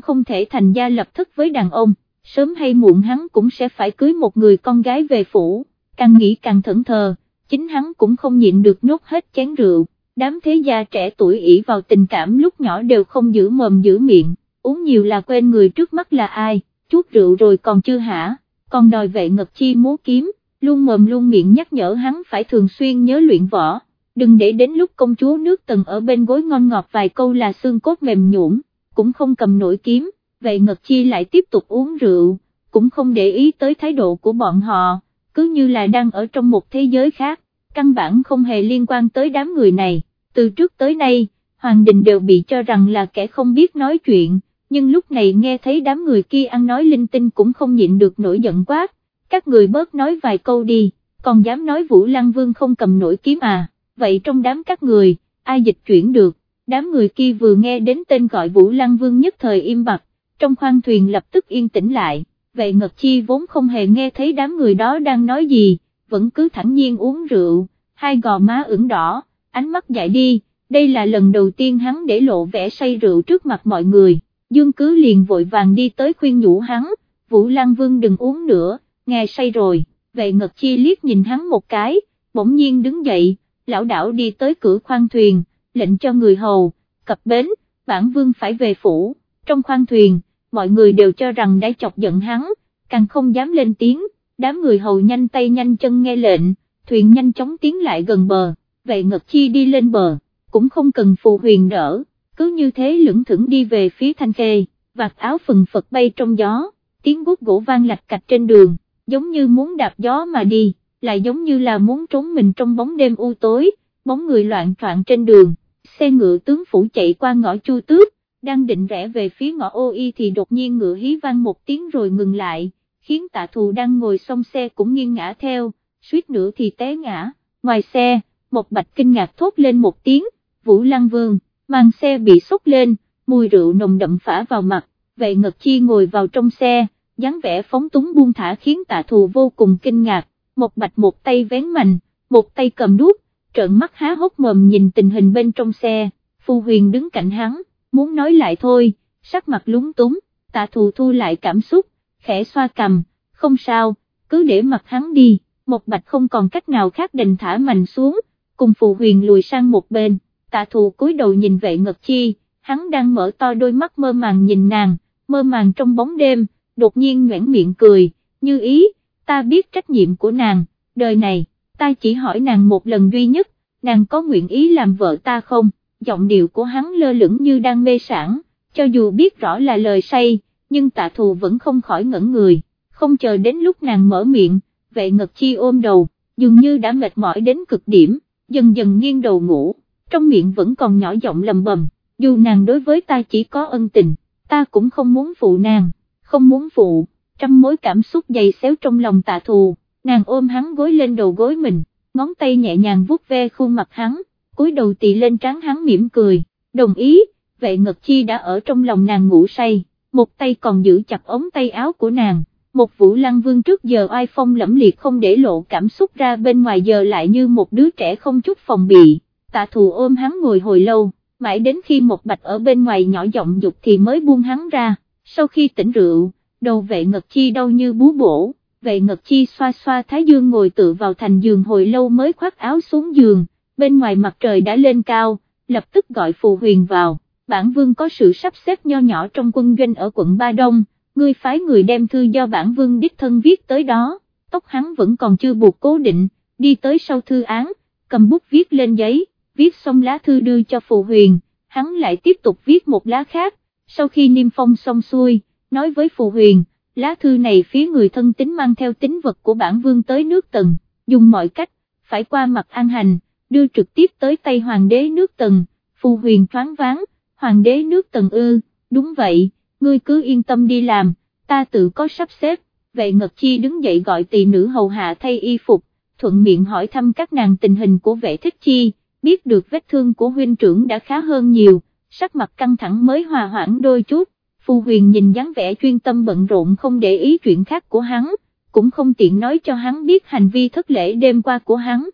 không thể thành gia lập thức với đàn ông, sớm hay muộn hắn cũng sẽ phải cưới một người con gái về phủ, càng nghĩ càng thẫn thờ, chính hắn cũng không nhịn được nuốt hết chén rượu, đám thế gia trẻ tuổi ỷ vào tình cảm lúc nhỏ đều không giữ mồm giữ miệng, uống nhiều là quên người trước mắt là ai, chút rượu rồi còn chưa hả? Còn đòi vệ ngật chi múa kiếm, luôn mồm luôn miệng nhắc nhở hắn phải thường xuyên nhớ luyện võ, đừng để đến lúc công chúa nước tần ở bên gối ngon ngọt vài câu là xương cốt mềm nhũn, cũng không cầm nổi kiếm, vậy Ngật Chi lại tiếp tục uống rượu, cũng không để ý tới thái độ của bọn họ, cứ như là đang ở trong một thế giới khác, căn bản không hề liên quan tới đám người này, từ trước tới nay, Hoàng Đình đều bị cho rằng là kẻ không biết nói chuyện, nhưng lúc này nghe thấy đám người kia ăn nói linh tinh cũng không nhịn được nổi giận quát, các người bớt nói vài câu đi, còn dám nói Vũ Lăng Vương không cầm nổi kiếm à, vậy trong đám các người, ai dịch chuyển được, đám người kia vừa nghe đến tên gọi Vũ Lăng Vương nhất thời im bặt, trong khoang thuyền lập tức yên tĩnh lại, Vệ Ngật Chi vốn không hề nghe thấy đám người đó đang nói gì, vẫn cứ thẳng nhiên uống rượu, hai gò má ửng đỏ, ánh mắt dại đi, đây là lần đầu tiên hắn để lộ vẻ say rượu trước mặt mọi người, Dương cứ liền vội vàng đi tới khuyên nhủ hắn, Vũ Lăng Vương đừng uống nữa, nghe say rồi, vệ ngật chi liếc nhìn hắn một cái, bỗng nhiên đứng dậy, lão đảo đi tới cửa khoang thuyền, lệnh cho người hầu, cập bến, bản vương phải về phủ, trong khoang thuyền, mọi người đều cho rằng đã chọc giận hắn, càng không dám lên tiếng, đám người hầu nhanh tay nhanh chân nghe lệnh, thuyền nhanh chóng tiến lại gần bờ, vệ ngật chi đi lên bờ, cũng không cần phù huyền đỡ, cứ như thế lưỡng thững đi về phía thanh khê, vạt áo phần phật bay trong gió, tiếng guốc gỗ vang lạch cạch trên đường, giống như muốn đạp gió mà đi, lại giống như là muốn trốn mình trong bóng đêm u tối, bóng người loạn troạn trên đường, xe ngựa tướng phủ chạy qua ngõ chu tước, đang định rẽ về phía ngõ ô y thì đột nhiên ngựa hí vang một tiếng rồi ngừng lại, khiến tạ thù đang ngồi xong xe cũng nghiêng ngã theo, suýt nữa thì té ngã, ngoài xe, một bạch kinh ngạc thốt lên một tiếng, Vũ Lăng Vương, mang xe bị sốc lên, mùi rượu nồng đậm phả vào mặt, vệ ngật chi ngồi vào trong xe, dáng vẻ phóng túng buông thả khiến tạ thù vô cùng kinh ngạc, một bạch một tay vén mạnh, một tay cầm đuốc, trợn mắt há hốc mồm nhìn tình hình bên trong xe, Phu Huyền đứng cạnh hắn, muốn nói lại thôi, sắc mặt lúng túng, tạ thù thu lại cảm xúc, khẽ xoa cầm, không sao, cứ để mặt hắn đi, một bạch không còn cách nào khác đành thả mạnh xuống, cùng Phù Huyền lùi sang một bên, tạ thù cúi đầu nhìn vệ ngật chi, hắn đang mở to đôi mắt mơ màng nhìn nàng, mơ màng trong bóng đêm, đột nhiên nhoảng miệng cười, như ý, ta biết trách nhiệm của nàng, đời này, ta chỉ hỏi nàng một lần duy nhất, nàng có nguyện ý làm vợ ta không, giọng điệu của hắn lơ lửng như đang mê sản, cho dù biết rõ là lời say, nhưng tạ thù vẫn không khỏi ngẩn người, không chờ đến lúc nàng mở miệng, vệ ngật chi ôm đầu, dường như đã mệt mỏi đến cực điểm, dần dần nghiêng đầu ngủ, trong miệng vẫn còn nhỏ giọng lầm bầm, dù nàng đối với ta chỉ có ân tình, ta cũng không muốn phụ nàng, không muốn phụ, trăm mối cảm xúc dày xéo trong lòng tạ thù, nàng ôm hắn gối lên đầu gối mình, ngón tay nhẹ nhàng vuốt ve khuôn mặt hắn, cúi đầu tì lên trán hắn mỉm cười, đồng ý, vệ ngật chi đã ở trong lòng nàng ngủ say, một tay còn giữ chặt ống tay áo của nàng, một vũ lăng vương trước giờ oai phong lẫm liệt không để lộ cảm xúc ra bên ngoài giờ lại như một đứa trẻ không chút phòng bị, tạ thù ôm hắn ngồi hồi lâu, mãi đến khi một bạch ở bên ngoài nhỏ giọng dục thì mới buông hắn ra, sau khi tỉnh rượu, đầu vệ ngật chi đau như bú bổ, về ngật chi xoa xoa thái dương ngồi tự vào thành giường hồi lâu mới khoác áo xuống giường, bên ngoài mặt trời đã lên cao, lập tức gọi phù huyền vào, bản vương có sự sắp xếp nho nhỏ trong quân doanh ở quận Ba Đông, ngươi phái người đem thư do bản vương đích thân viết tới đó, tóc hắn vẫn còn chưa buộc cố định, đi tới sau thư án, cầm bút viết lên giấy, viết xong lá thư đưa cho phù huyền, hắn lại tiếp tục viết một lá khác, sau khi niêm phong xong xuôi, nói với phù huyền, lá thư này phía người thân tính mang theo tính vật của bản vương tới nước tần, dùng mọi cách, phải qua mặt an hành, đưa trực tiếp tới tay hoàng đế nước tần, phù huyền thoáng váng, hoàng đế nước tần ư, đúng vậy, ngươi cứ yên tâm đi làm, ta tự có sắp xếp, Vệ Ngật Chi đứng dậy gọi tỳ nữ hầu hạ thay y phục, thuận miệng hỏi thăm các nàng tình hình của vệ thích chi, biết được vết thương của huynh trưởng đã khá hơn nhiều, sắc mặt căng thẳng mới hòa hoãn đôi chút, Phù Huyền nhìn dáng vẻ chuyên tâm bận rộn không để ý chuyện khác của hắn, cũng không tiện nói cho hắn biết hành vi thất lễ đêm qua của hắn.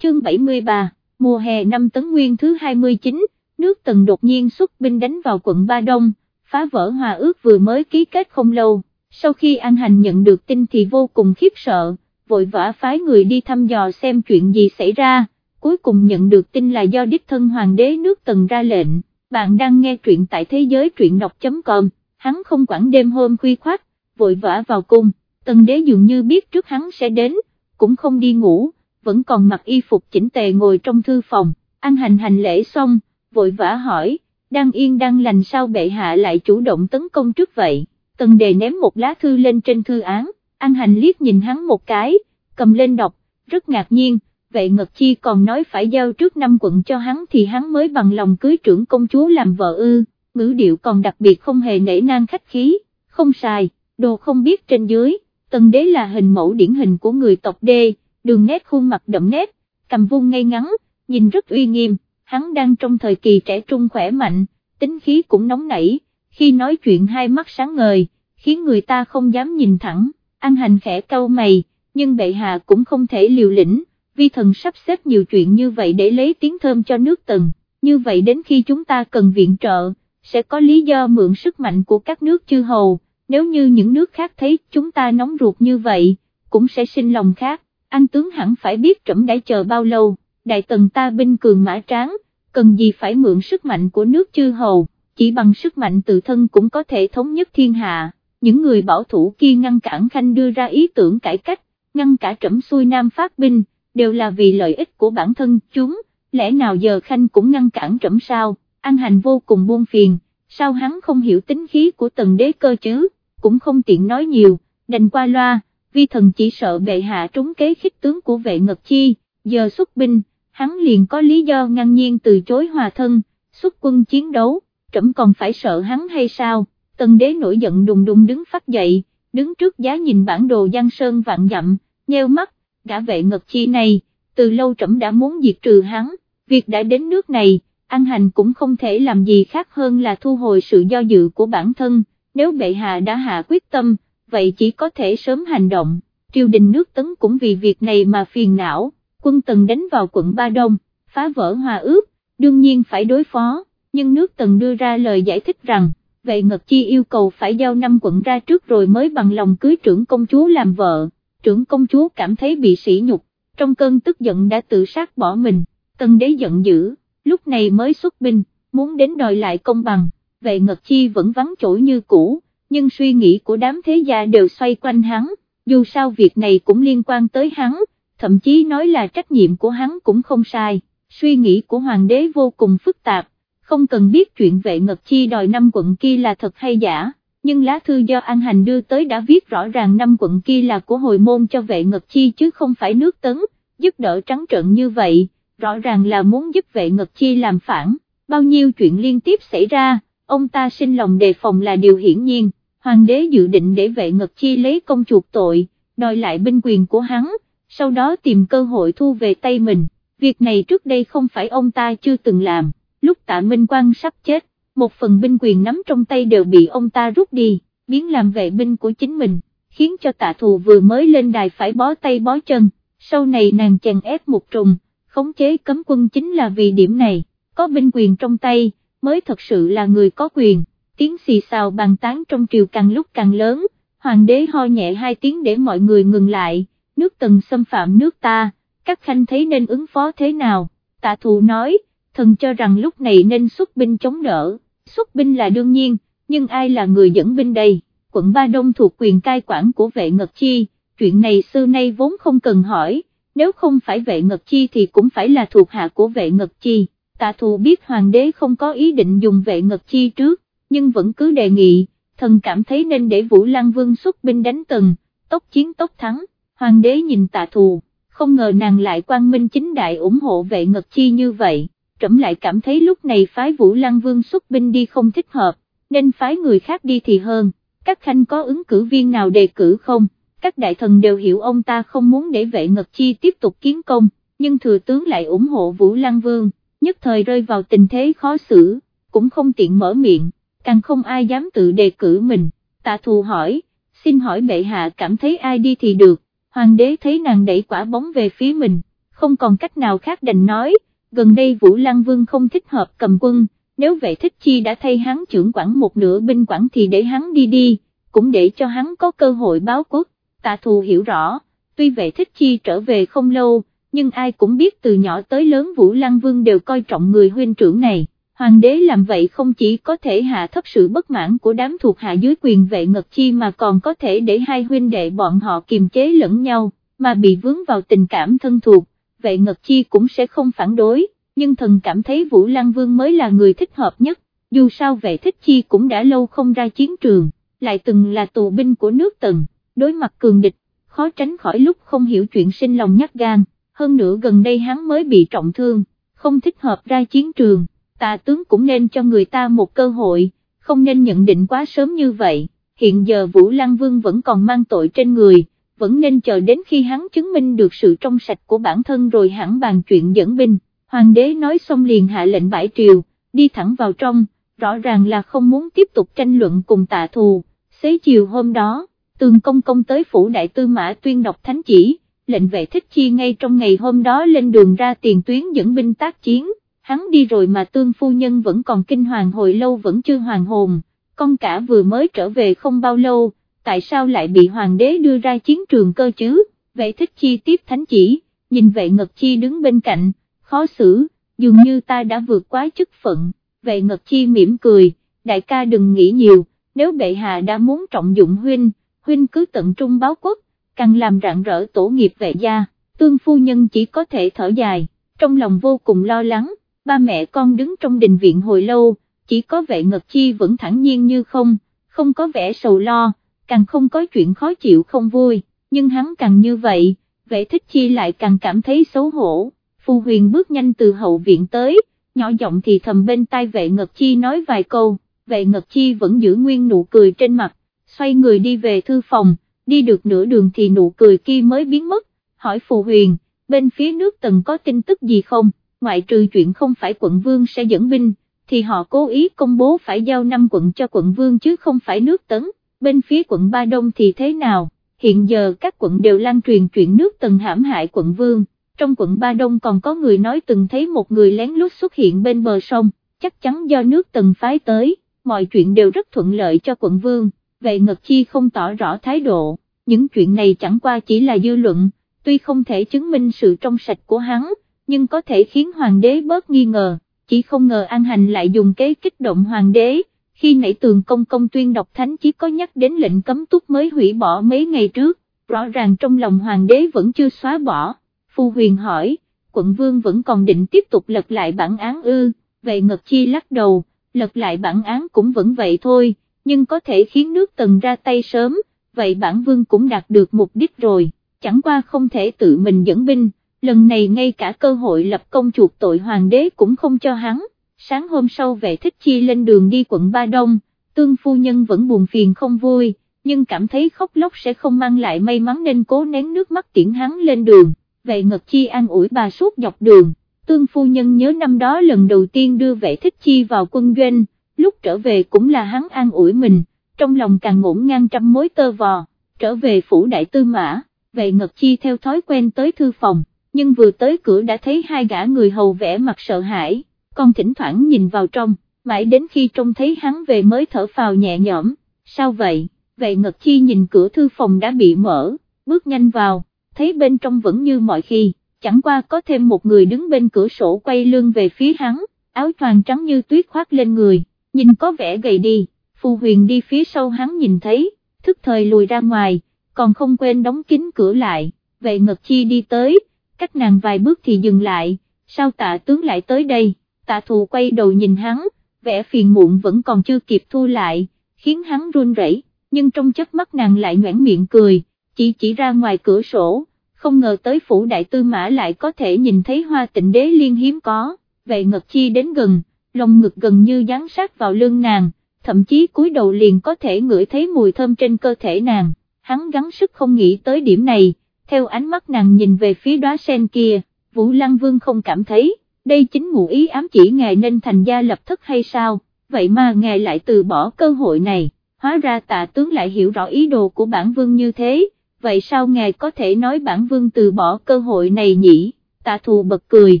Chương 73, mùa hè năm Tấn Nguyên thứ 29, nước Tần đột nhiên xuất binh đánh vào quận Ba Đông, phá vỡ hòa ước vừa mới ký kết không lâu, sau khi An Hành nhận được tin thì vô cùng khiếp sợ, vội vã phái người đi thăm dò xem chuyện gì xảy ra, cuối cùng nhận được tin là do đích thân hoàng đế nước Tần ra lệnh bạn đang nghe truyện tại thế giới truyện đọc.com, hắn không quản đêm hôm khuya khoát, vội vã vào cung, tần đế dường như biết trước hắn sẽ đến, cũng không đi ngủ, vẫn còn mặc y phục chỉnh tề ngồi trong thư phòng, ăn hành hành lễ xong, vội vã hỏi, đang yên đang lành sao bệ hạ lại chủ động tấn công trước vậy, tần đề ném một lá thư lên trên thư án, ăn hành liếc nhìn hắn một cái, cầm lên đọc, rất ngạc nhiên, vậy Ngật Chi còn nói phải giao trước năm quận cho hắn thì hắn mới bằng lòng cưới trưởng công chúa làm vợ ư, ngữ điệu còn đặc biệt không hề nể nang khách khí, không sai, đồ không biết trên dưới, tần đế là hình mẫu điển hình của người tộc đê, đường nét khuôn mặt đậm nét, cầm vuông ngay ngắn, nhìn rất uy nghiêm, hắn đang trong thời kỳ trẻ trung khỏe mạnh, tính khí cũng nóng nảy, khi nói chuyện hai mắt sáng ngời, khiến người ta không dám nhìn thẳng, ăn hành khẽ cau mày, nhưng bệ hạ cũng không thể liều lĩnh, vi thần sắp xếp nhiều chuyện như vậy để lấy tiếng thơm cho nước tần, như vậy đến khi chúng ta cần viện trợ, sẽ có lý do mượn sức mạnh của các nước chư hầu, nếu như những nước khác thấy chúng ta nóng ruột như vậy, cũng sẽ sinh lòng khác, anh tướng hẳn phải biết trẫm đã chờ bao lâu, đại tần ta binh cường mã tráng, cần gì phải mượn sức mạnh của nước chư hầu, chỉ bằng sức mạnh tự thân cũng có thể thống nhất thiên hạ, những người bảo thủ kia ngăn cản Khanh đưa ra ý tưởng cải cách, ngăn cả trẫm xuôi nam phát binh, đều là vì lợi ích của bản thân chúng, lẽ nào giờ Khanh cũng ngăn cản trẫm sao, An Hành vô cùng buông phiền, sao hắn không hiểu tính khí của tần đế cơ chứ, cũng không tiện nói nhiều, đành qua loa, vi thần chỉ sợ bệ hạ trúng kế khích tướng của vệ ngật chi, giờ xuất binh, hắn liền có lý do ngang nhiên từ chối hòa thân, xuất quân chiến đấu, trẫm còn phải sợ hắn hay sao, tần đế nổi giận đùng đùng đứng phát dậy, đứng trước giá nhìn bản đồ giang sơn vạn dặm, nheo mắt, gã vệ ngật chi này, từ lâu trẫm đã muốn diệt trừ hắn, việc đã đến nước này, An Hành cũng không thể làm gì khác hơn là thu hồi sự do dự của bản thân, nếu bệ hạ đã hạ quyết tâm, vậy chỉ có thể sớm hành động, triều đình nước tấn cũng vì việc này mà phiền não, quân tần đánh vào quận Ba Đông, phá vỡ hòa ước, đương nhiên phải đối phó, nhưng nước tần đưa ra lời giải thích rằng, vệ Ngật Chi yêu cầu phải giao năm quận ra trước rồi mới bằng lòng cưới trưởng công chúa làm vợ trưởng công chúa cảm thấy bị sỉ nhục, trong cơn tức giận đã tự sát bỏ mình, tần đế giận dữ, lúc này mới xuất binh, muốn đến đòi lại công bằng, vệ ngật chi vẫn vắng chỗ như cũ, nhưng suy nghĩ của đám thế gia đều xoay quanh hắn, dù sao việc này cũng liên quan tới hắn, thậm chí nói là trách nhiệm của hắn cũng không sai, suy nghĩ của hoàng đế vô cùng phức tạp, không cần biết chuyện vệ ngật chi đòi năm quận kia là thật hay giả nhưng lá thư do An Hành đưa tới đã viết rõ ràng năm quận kia là của hồi môn cho vệ ngật chi chứ không phải nước tấn, giúp đỡ trắng trợn như vậy, rõ ràng là muốn giúp vệ ngật chi làm phản, bao nhiêu chuyện liên tiếp xảy ra, ông ta sinh lòng đề phòng là điều hiển nhiên, hoàng đế dự định để vệ ngật chi lấy công chuộc tội, đòi lại binh quyền của hắn, sau đó tìm cơ hội thu về tay mình, việc này trước đây không phải ông ta chưa từng làm, lúc tạ Minh Quang sắp chết một phần binh quyền nắm trong tay đều bị ông ta rút đi, biến làm vệ binh của chính mình, khiến cho tạ thù vừa mới lên đài phải bó tay bó chân, sau này nàng chèn ép một trùng, khống chế cấm quân chính là vì điểm này, có binh quyền trong tay, mới thật sự là người có quyền, tiếng xì xào bàn tán trong triều càng lúc càng lớn, hoàng đế ho nhẹ hai tiếng để mọi người ngừng lại, nước tần xâm phạm nước ta, các khanh thấy nên ứng phó thế nào, tạ thù nói, thần cho rằng lúc này nên xuất binh chống đỡ, xuất binh là đương nhiên, nhưng ai là người dẫn binh đây, quận Ba Đông thuộc quyền cai quản của vệ Ngật Chi, chuyện này xưa nay vốn không cần hỏi, nếu không phải vệ Ngật Chi thì cũng phải là thuộc hạ của vệ Ngật Chi, tạ thù biết hoàng đế không có ý định dùng vệ Ngật Chi trước, nhưng vẫn cứ đề nghị, thần cảm thấy nên để Vũ Lăng Vương xuất binh đánh tần, tốc chiến tốc thắng, hoàng đế nhìn tạ thù, không ngờ nàng lại quang minh chính đại ủng hộ vệ Ngật Chi như vậy trẫm lại cảm thấy lúc này phái Vũ Lăng Vương xuất binh đi không thích hợp, nên phái người khác đi thì hơn, các khanh có ứng cử viên nào đề cử không, các đại thần đều hiểu ông ta không muốn để vệ ngật chi tiếp tục kiến công, nhưng thừa tướng lại ủng hộ Vũ Lăng Vương, nhất thời rơi vào tình thế khó xử, cũng không tiện mở miệng, càng không ai dám tự đề cử mình, tạ thù hỏi, xin hỏi bệ hạ cảm thấy ai đi thì được, hoàng đế thấy nàng đẩy quả bóng về phía mình, không còn cách nào khác đành nói, gần đây Vũ Lăng Vương không thích hợp cầm quân, nếu vệ thích chi đã thay hắn trưởng quản một nửa binh quản thì để hắn đi đi, cũng để cho hắn có cơ hội báo quốc, tạ thù hiểu rõ, tuy vệ thích chi trở về không lâu, nhưng ai cũng biết từ nhỏ tới lớn Vũ Lăng Vương đều coi trọng người huynh trưởng này. Hoàng đế làm vậy không chỉ có thể hạ thấp sự bất mãn của đám thuộc hạ dưới quyền vệ ngật chi mà còn có thể để hai huynh đệ bọn họ kiềm chế lẫn nhau, mà bị vướng vào tình cảm thân thuộc, vệ Ngật Chi cũng sẽ không phản đối, nhưng thần cảm thấy Vũ Lăng Vương mới là người thích hợp nhất, dù sao vệ thích chi cũng đã lâu không ra chiến trường, lại từng là tù binh của nước tần, đối mặt cường địch, khó tránh khỏi lúc không hiểu chuyện sinh lòng nhát gan, hơn nữa gần đây hắn mới bị trọng thương, không thích hợp ra chiến trường, tà tướng cũng nên cho người ta một cơ hội, không nên nhận định quá sớm như vậy, hiện giờ Vũ Lăng Vương vẫn còn mang tội trên người, vẫn nên chờ đến khi hắn chứng minh được sự trong sạch của bản thân rồi hẳn bàn chuyện dẫn binh, hoàng đế nói xong liền hạ lệnh bãi triều, đi thẳng vào trong, rõ ràng là không muốn tiếp tục tranh luận cùng tạ thù, xế chiều hôm đó, tường công công tới phủ đại tư mã tuyên đọc thánh chỉ, lệnh vệ thích chi ngay trong ngày hôm đó lên đường ra tiền tuyến dẫn binh tác chiến, hắn đi rồi mà tương phu nhân vẫn còn kinh hoàng hồi lâu vẫn chưa hoàn hồn, con cả vừa mới trở về không bao lâu, tại sao lại bị hoàng đế đưa ra chiến trường cơ chứ, vệ thích chi tiếp thánh chỉ, nhìn vệ ngật chi đứng bên cạnh, khó xử, dường như ta đã vượt quá chức phận, vệ ngật chi mỉm cười, đại ca đừng nghĩ nhiều, nếu bệ hạ đã muốn trọng dụng huynh, huynh cứ tận trung báo quốc, càng làm rạng rỡ tổ nghiệp vệ gia, tương phu nhân chỉ có thể thở dài, trong lòng vô cùng lo lắng, ba mẹ con đứng trong đình viện hồi lâu, chỉ có vệ ngật chi vẫn thẳng nhiên như không, không có vẻ sầu lo, càng không có chuyện khó chịu không vui, nhưng hắn càng như vậy, vệ thích chi lại càng cảm thấy xấu hổ, phù huyền bước nhanh từ hậu viện tới, nhỏ giọng thì thầm bên tai vệ ngật chi nói vài câu, vệ ngật chi vẫn giữ nguyên nụ cười trên mặt, xoay người đi về thư phòng, đi được nửa đường thì nụ cười kia mới biến mất, hỏi phù huyền, bên phía nước tần có tin tức gì không, ngoại trừ chuyện không phải quận vương sẽ dẫn binh, thì họ cố ý công bố phải giao năm quận cho quận vương chứ không phải nước tấn, bên phía quận Ba Đông thì thế nào, hiện giờ các quận đều lan truyền chuyện nước tần hãm hại quận vương, trong quận Ba Đông còn có người nói từng thấy một người lén lút xuất hiện bên bờ sông, chắc chắn do nước tần phái tới, mọi chuyện đều rất thuận lợi cho quận vương, vậy Ngật Chi không tỏ rõ thái độ, những chuyện này chẳng qua chỉ là dư luận, tuy không thể chứng minh sự trong sạch của hắn, nhưng có thể khiến hoàng đế bớt nghi ngờ, chỉ không ngờ An Hành lại dùng kế kích động hoàng đế, khi nãy tường công công tuyên đọc thánh chỉ có nhắc đến lệnh cấm túc mới hủy bỏ mấy ngày trước, rõ ràng trong lòng hoàng đế vẫn chưa xóa bỏ, Phu Huyền hỏi, quận vương vẫn còn định tiếp tục lật lại bản án ư, vậy Ngật Chi lắc đầu, lật lại bản án cũng vẫn vậy thôi, nhưng có thể khiến nước tần ra tay sớm, vậy bản vương cũng đạt được mục đích rồi, chẳng qua không thể tự mình dẫn binh, lần này ngay cả cơ hội lập công chuộc tội hoàng đế cũng không cho hắn, sáng hôm sau vệ thích chi lên đường đi quận Ba Đông, tương phu nhân vẫn buồn phiền không vui, nhưng cảm thấy khóc lóc sẽ không mang lại may mắn nên cố nén nước mắt tiễn hắn lên đường, vệ ngật chi an ủi bà suốt dọc đường, tương phu nhân nhớ năm đó lần đầu tiên đưa vệ thích chi vào quân doanh, lúc trở về cũng là hắn an ủi mình, trong lòng càng ngổn ngang trăm mối tơ vò, trở về phủ đại tư mã, vệ ngật chi theo thói quen tới thư phòng, nhưng vừa tới cửa đã thấy hai gã người hầu vẽ mặt sợ hãi, con thỉnh thoảng nhìn vào trong, mãi đến khi trông thấy hắn về mới thở phào nhẹ nhõm, sao vậy, vệ ngật chi nhìn cửa thư phòng đã bị mở, bước nhanh vào, thấy bên trong vẫn như mọi khi, chẳng qua có thêm một người đứng bên cửa sổ quay lưng về phía hắn, áo choàng trắng như tuyết khoác lên người, nhìn có vẻ gầy đi, phù huyền đi phía sau hắn nhìn thấy, thức thời lùi ra ngoài, còn không quên đóng kín cửa lại, vệ ngật chi đi tới, cách nàng vài bước thì dừng lại, sao tạ tướng lại tới đây, tạ thù quay đầu nhìn hắn, vẻ phiền muộn vẫn còn chưa kịp thu lại, khiến hắn run rẩy. nhưng trong chớp mắt nàng lại nhoảng miệng cười, chỉ chỉ ra ngoài cửa sổ, không ngờ tới phủ đại tư mã lại có thể nhìn thấy hoa tịnh đế liên hiếm có, vậy ngật chi đến gần, lòng ngực gần như dán sát vào lưng nàng, thậm chí cúi đầu liền có thể ngửi thấy mùi thơm trên cơ thể nàng, hắn gắng sức không nghĩ tới điểm này, theo ánh mắt nàng nhìn về phía đóa sen kia, Vũ Lăng Vương không cảm thấy, đây chính ngụ ý ám chỉ ngài nên thành gia lập thất hay sao, vậy mà ngài lại từ bỏ cơ hội này, hóa ra tạ tướng lại hiểu rõ ý đồ của bản vương như thế, vậy sao ngài có thể nói bản vương từ bỏ cơ hội này nhỉ, tạ thù bật cười,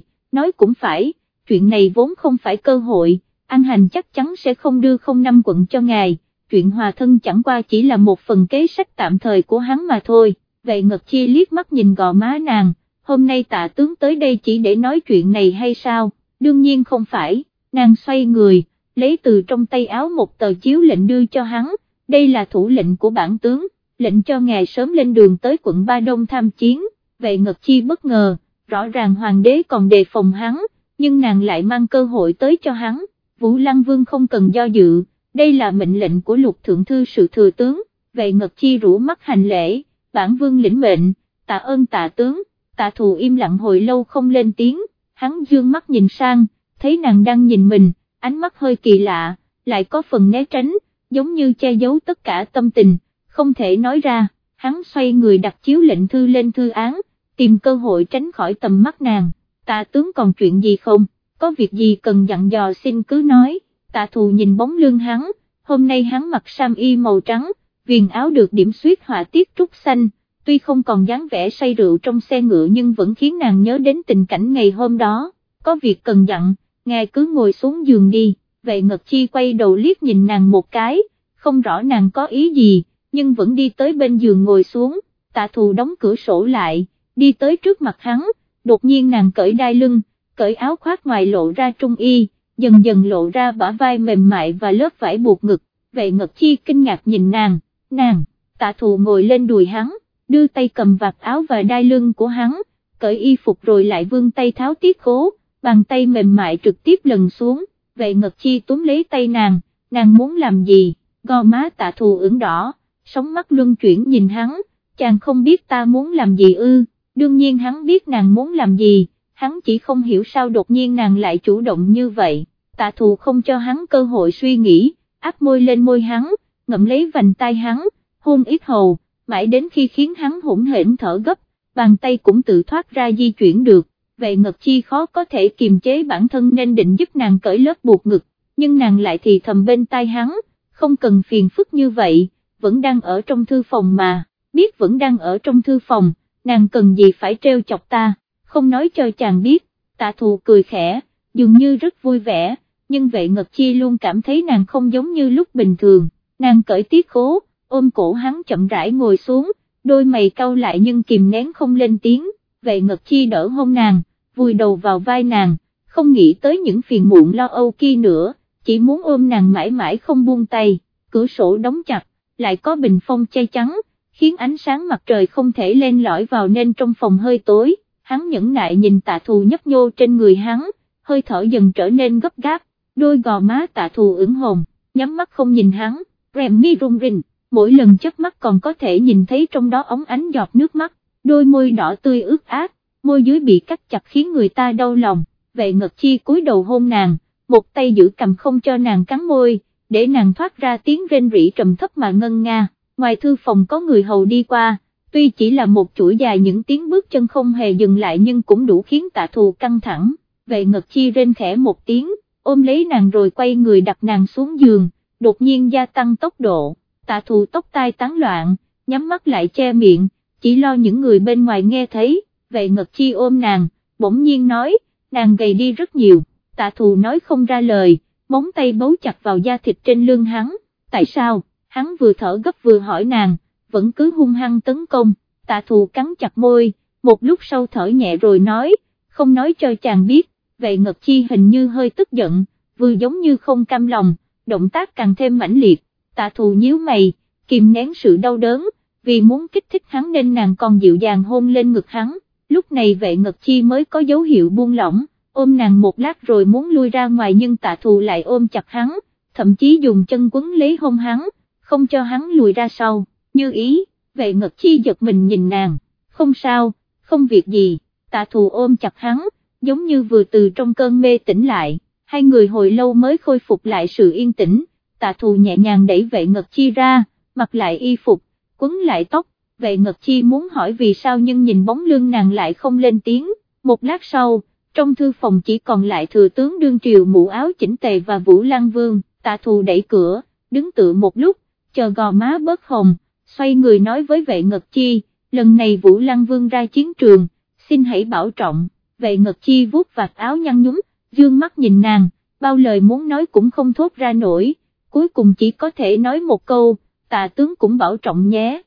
nói cũng phải, chuyện này vốn không phải cơ hội, An Hành chắc chắn sẽ không đưa không năm quận cho ngài, chuyện hòa thân chẳng qua chỉ là một phần kế sách tạm thời của hắn mà thôi, vậy Ngật Chi liếc mắt nhìn gò má nàng, hôm nay tạ tướng tới đây chỉ để nói chuyện này hay sao, đương nhiên không phải, nàng xoay người, lấy từ trong tay áo một tờ chiếu lệnh đưa cho hắn, đây là thủ lệnh của bản tướng, lệnh cho ngài sớm lên đường tới quận Ba Đông tham chiến. vệ ngật chi bất ngờ, rõ ràng hoàng đế còn đề phòng hắn, nhưng nàng lại mang cơ hội tới cho hắn, Vũ Lăng Vương không cần do dự, đây là mệnh lệnh của lục thượng thư sự thừa tướng, vệ ngật chi rủ mắt hành lễ, bản vương lĩnh mệnh, tạ ơn tạ tướng, tạ thù im lặng hồi lâu không lên tiếng, hắn dương mắt nhìn sang, thấy nàng đang nhìn mình, ánh mắt hơi kỳ lạ, lại có phần né tránh, giống như che giấu tất cả tâm tình, không thể nói ra, hắn xoay người đặt chiếu lệnh thư lên thư án, tìm cơ hội tránh khỏi tầm mắt nàng, tạ tướng còn chuyện gì không, có việc gì cần dặn dò xin cứ nói, tạ thù nhìn bóng lưng hắn, hôm nay hắn mặc sam y màu trắng, viền áo được điểm xuyết họa tiết trúc xanh, tuy không còn dáng vẻ say rượu trong xe ngựa nhưng vẫn khiến nàng nhớ đến tình cảnh ngày hôm đó, có việc cần dặn, ngài cứ ngồi xuống giường đi, vệ ngật chi quay đầu liếc nhìn nàng một cái, không rõ nàng có ý gì, nhưng vẫn đi tới bên giường ngồi xuống, tạ thù đóng cửa sổ lại, đi tới trước mặt hắn, đột nhiên nàng cởi đai lưng, cởi áo khoác ngoài lộ ra trung y, dần dần lộ ra bả vai mềm mại và lớp vải buộc ngực, vệ ngật chi kinh ngạc nhìn nàng, nàng, tạ thù ngồi lên đùi hắn, đưa tay cầm vạt áo và đai lưng của hắn, cởi y phục rồi lại vươn tay tháo tiết khố, bàn tay mềm mại trực tiếp lần xuống, vệ ngật chi túm lấy tay nàng, nàng muốn làm gì, gò má tạ thù ửng đỏ, sóng mắt luân chuyển nhìn hắn, chàng không biết ta muốn làm gì ư, đương nhiên hắn biết nàng muốn làm gì, hắn chỉ không hiểu sao đột nhiên nàng lại chủ động như vậy, tạ thù không cho hắn cơ hội suy nghĩ, áp môi lên môi hắn, ngậm lấy vành tay hắn, hôn ít hầu, mãi đến khi khiến hắn hỗn hển thở gấp, bàn tay cũng tự thoát ra di chuyển được, vệ ngật chi khó có thể kiềm chế bản thân nên định giúp nàng cởi lớp buộc ngực, nhưng nàng lại thì thầm bên tai hắn, không cần phiền phức như vậy, vẫn đang ở trong thư phòng mà, biết vẫn đang ở trong thư phòng, nàng cần gì phải treo chọc ta, không nói cho chàng biết, tạ thù cười khẽ, dường như rất vui vẻ, nhưng vệ ngật chi luôn cảm thấy nàng không giống như lúc bình thường, nàng cởi tiết khố, ôm cổ hắn chậm rãi ngồi xuống, đôi mày cau lại nhưng kìm nén không lên tiếng, vệ ngật chi đỡ hôn nàng, vùi đầu vào vai nàng, không nghĩ tới những phiền muộn lo âu kia nữa, chỉ muốn ôm nàng mãi mãi không buông tay, cửa sổ đóng chặt, lại có bình phong che chắn, khiến ánh sáng mặt trời không thể lên lõi vào nên trong phòng hơi tối, hắn nhẫn nại nhìn tạ thù nhấp nhô trên người hắn, hơi thở dần trở nên gấp gáp, đôi gò má tạ thù ửng hồng, nhắm mắt không nhìn hắn, rèm mi rung rinh, mỗi lần chớp mắt còn có thể nhìn thấy trong đó ống ánh giọt nước mắt, đôi môi đỏ tươi ướt át, môi dưới bị cắt chặt khiến người ta đau lòng, vệ ngật chi cúi đầu hôn nàng, một tay giữ cầm không cho nàng cắn môi, để nàng thoát ra tiếng rên rỉ trầm thấp mà ngân nga, ngoài thư phòng có người hầu đi qua, tuy chỉ là một chuỗi dài những tiếng bước chân không hề dừng lại nhưng cũng đủ khiến tạ thù căng thẳng, vệ ngật chi rên khẽ một tiếng, ôm lấy nàng rồi quay người đặt nàng xuống giường, đột nhiên gia tăng tốc độ, tạ thù tóc tai tán loạn, nhắm mắt lại che miệng, chỉ lo những người bên ngoài nghe thấy, vệ ngật chi ôm nàng, bỗng nhiên nói, nàng gầy đi rất nhiều, tạ thù nói không ra lời, móng tay bấu chặt vào da thịt trên lưng hắn, tại sao, hắn vừa thở gấp vừa hỏi nàng, vẫn cứ hung hăng tấn công, tạ thù cắn chặt môi, một lúc sau thở nhẹ rồi nói, không nói cho chàng biết, vệ ngật chi hình như hơi tức giận, vừa giống như không cam lòng, động tác càng thêm mãnh liệt, tạ thù nhíu mày, kìm nén sự đau đớn, vì muốn kích thích hắn nên nàng còn dịu dàng hôn lên ngực hắn, lúc này vệ ngật chi mới có dấu hiệu buông lỏng, ôm nàng một lát rồi muốn lui ra ngoài nhưng tạ thù lại ôm chặt hắn, thậm chí dùng chân quấn lấy hôn hắn, không cho hắn lùi ra sau, như ý, vệ ngật chi giật mình nhìn nàng, không sao, không việc gì, tạ thù ôm chặt hắn, giống như vừa từ trong cơn mê tỉnh lại, hai người hồi lâu mới khôi phục lại sự yên tĩnh, tạ thù nhẹ nhàng đẩy vệ ngật chi ra, mặc lại y phục, quấn lại tóc, vệ ngật chi muốn hỏi vì sao nhưng nhìn bóng lưng nàng lại không lên tiếng, một lát sau, trong thư phòng chỉ còn lại thừa tướng đương triều mũ áo chỉnh tề và Vũ Lan Vương, tạ thù đẩy cửa, đứng tự một lúc, chờ gò má bớt hồng, xoay người nói với vệ ngật chi, lần này Vũ Lăng Vương ra chiến trường, xin hãy bảo trọng, vệ ngật chi vuốt vạt áo nhăn nhúm, dương mắt nhìn nàng, bao lời muốn nói cũng không thốt ra nổi, cuối cùng chỉ có thể nói một câu, tạ tướng cũng bảo trọng nhé.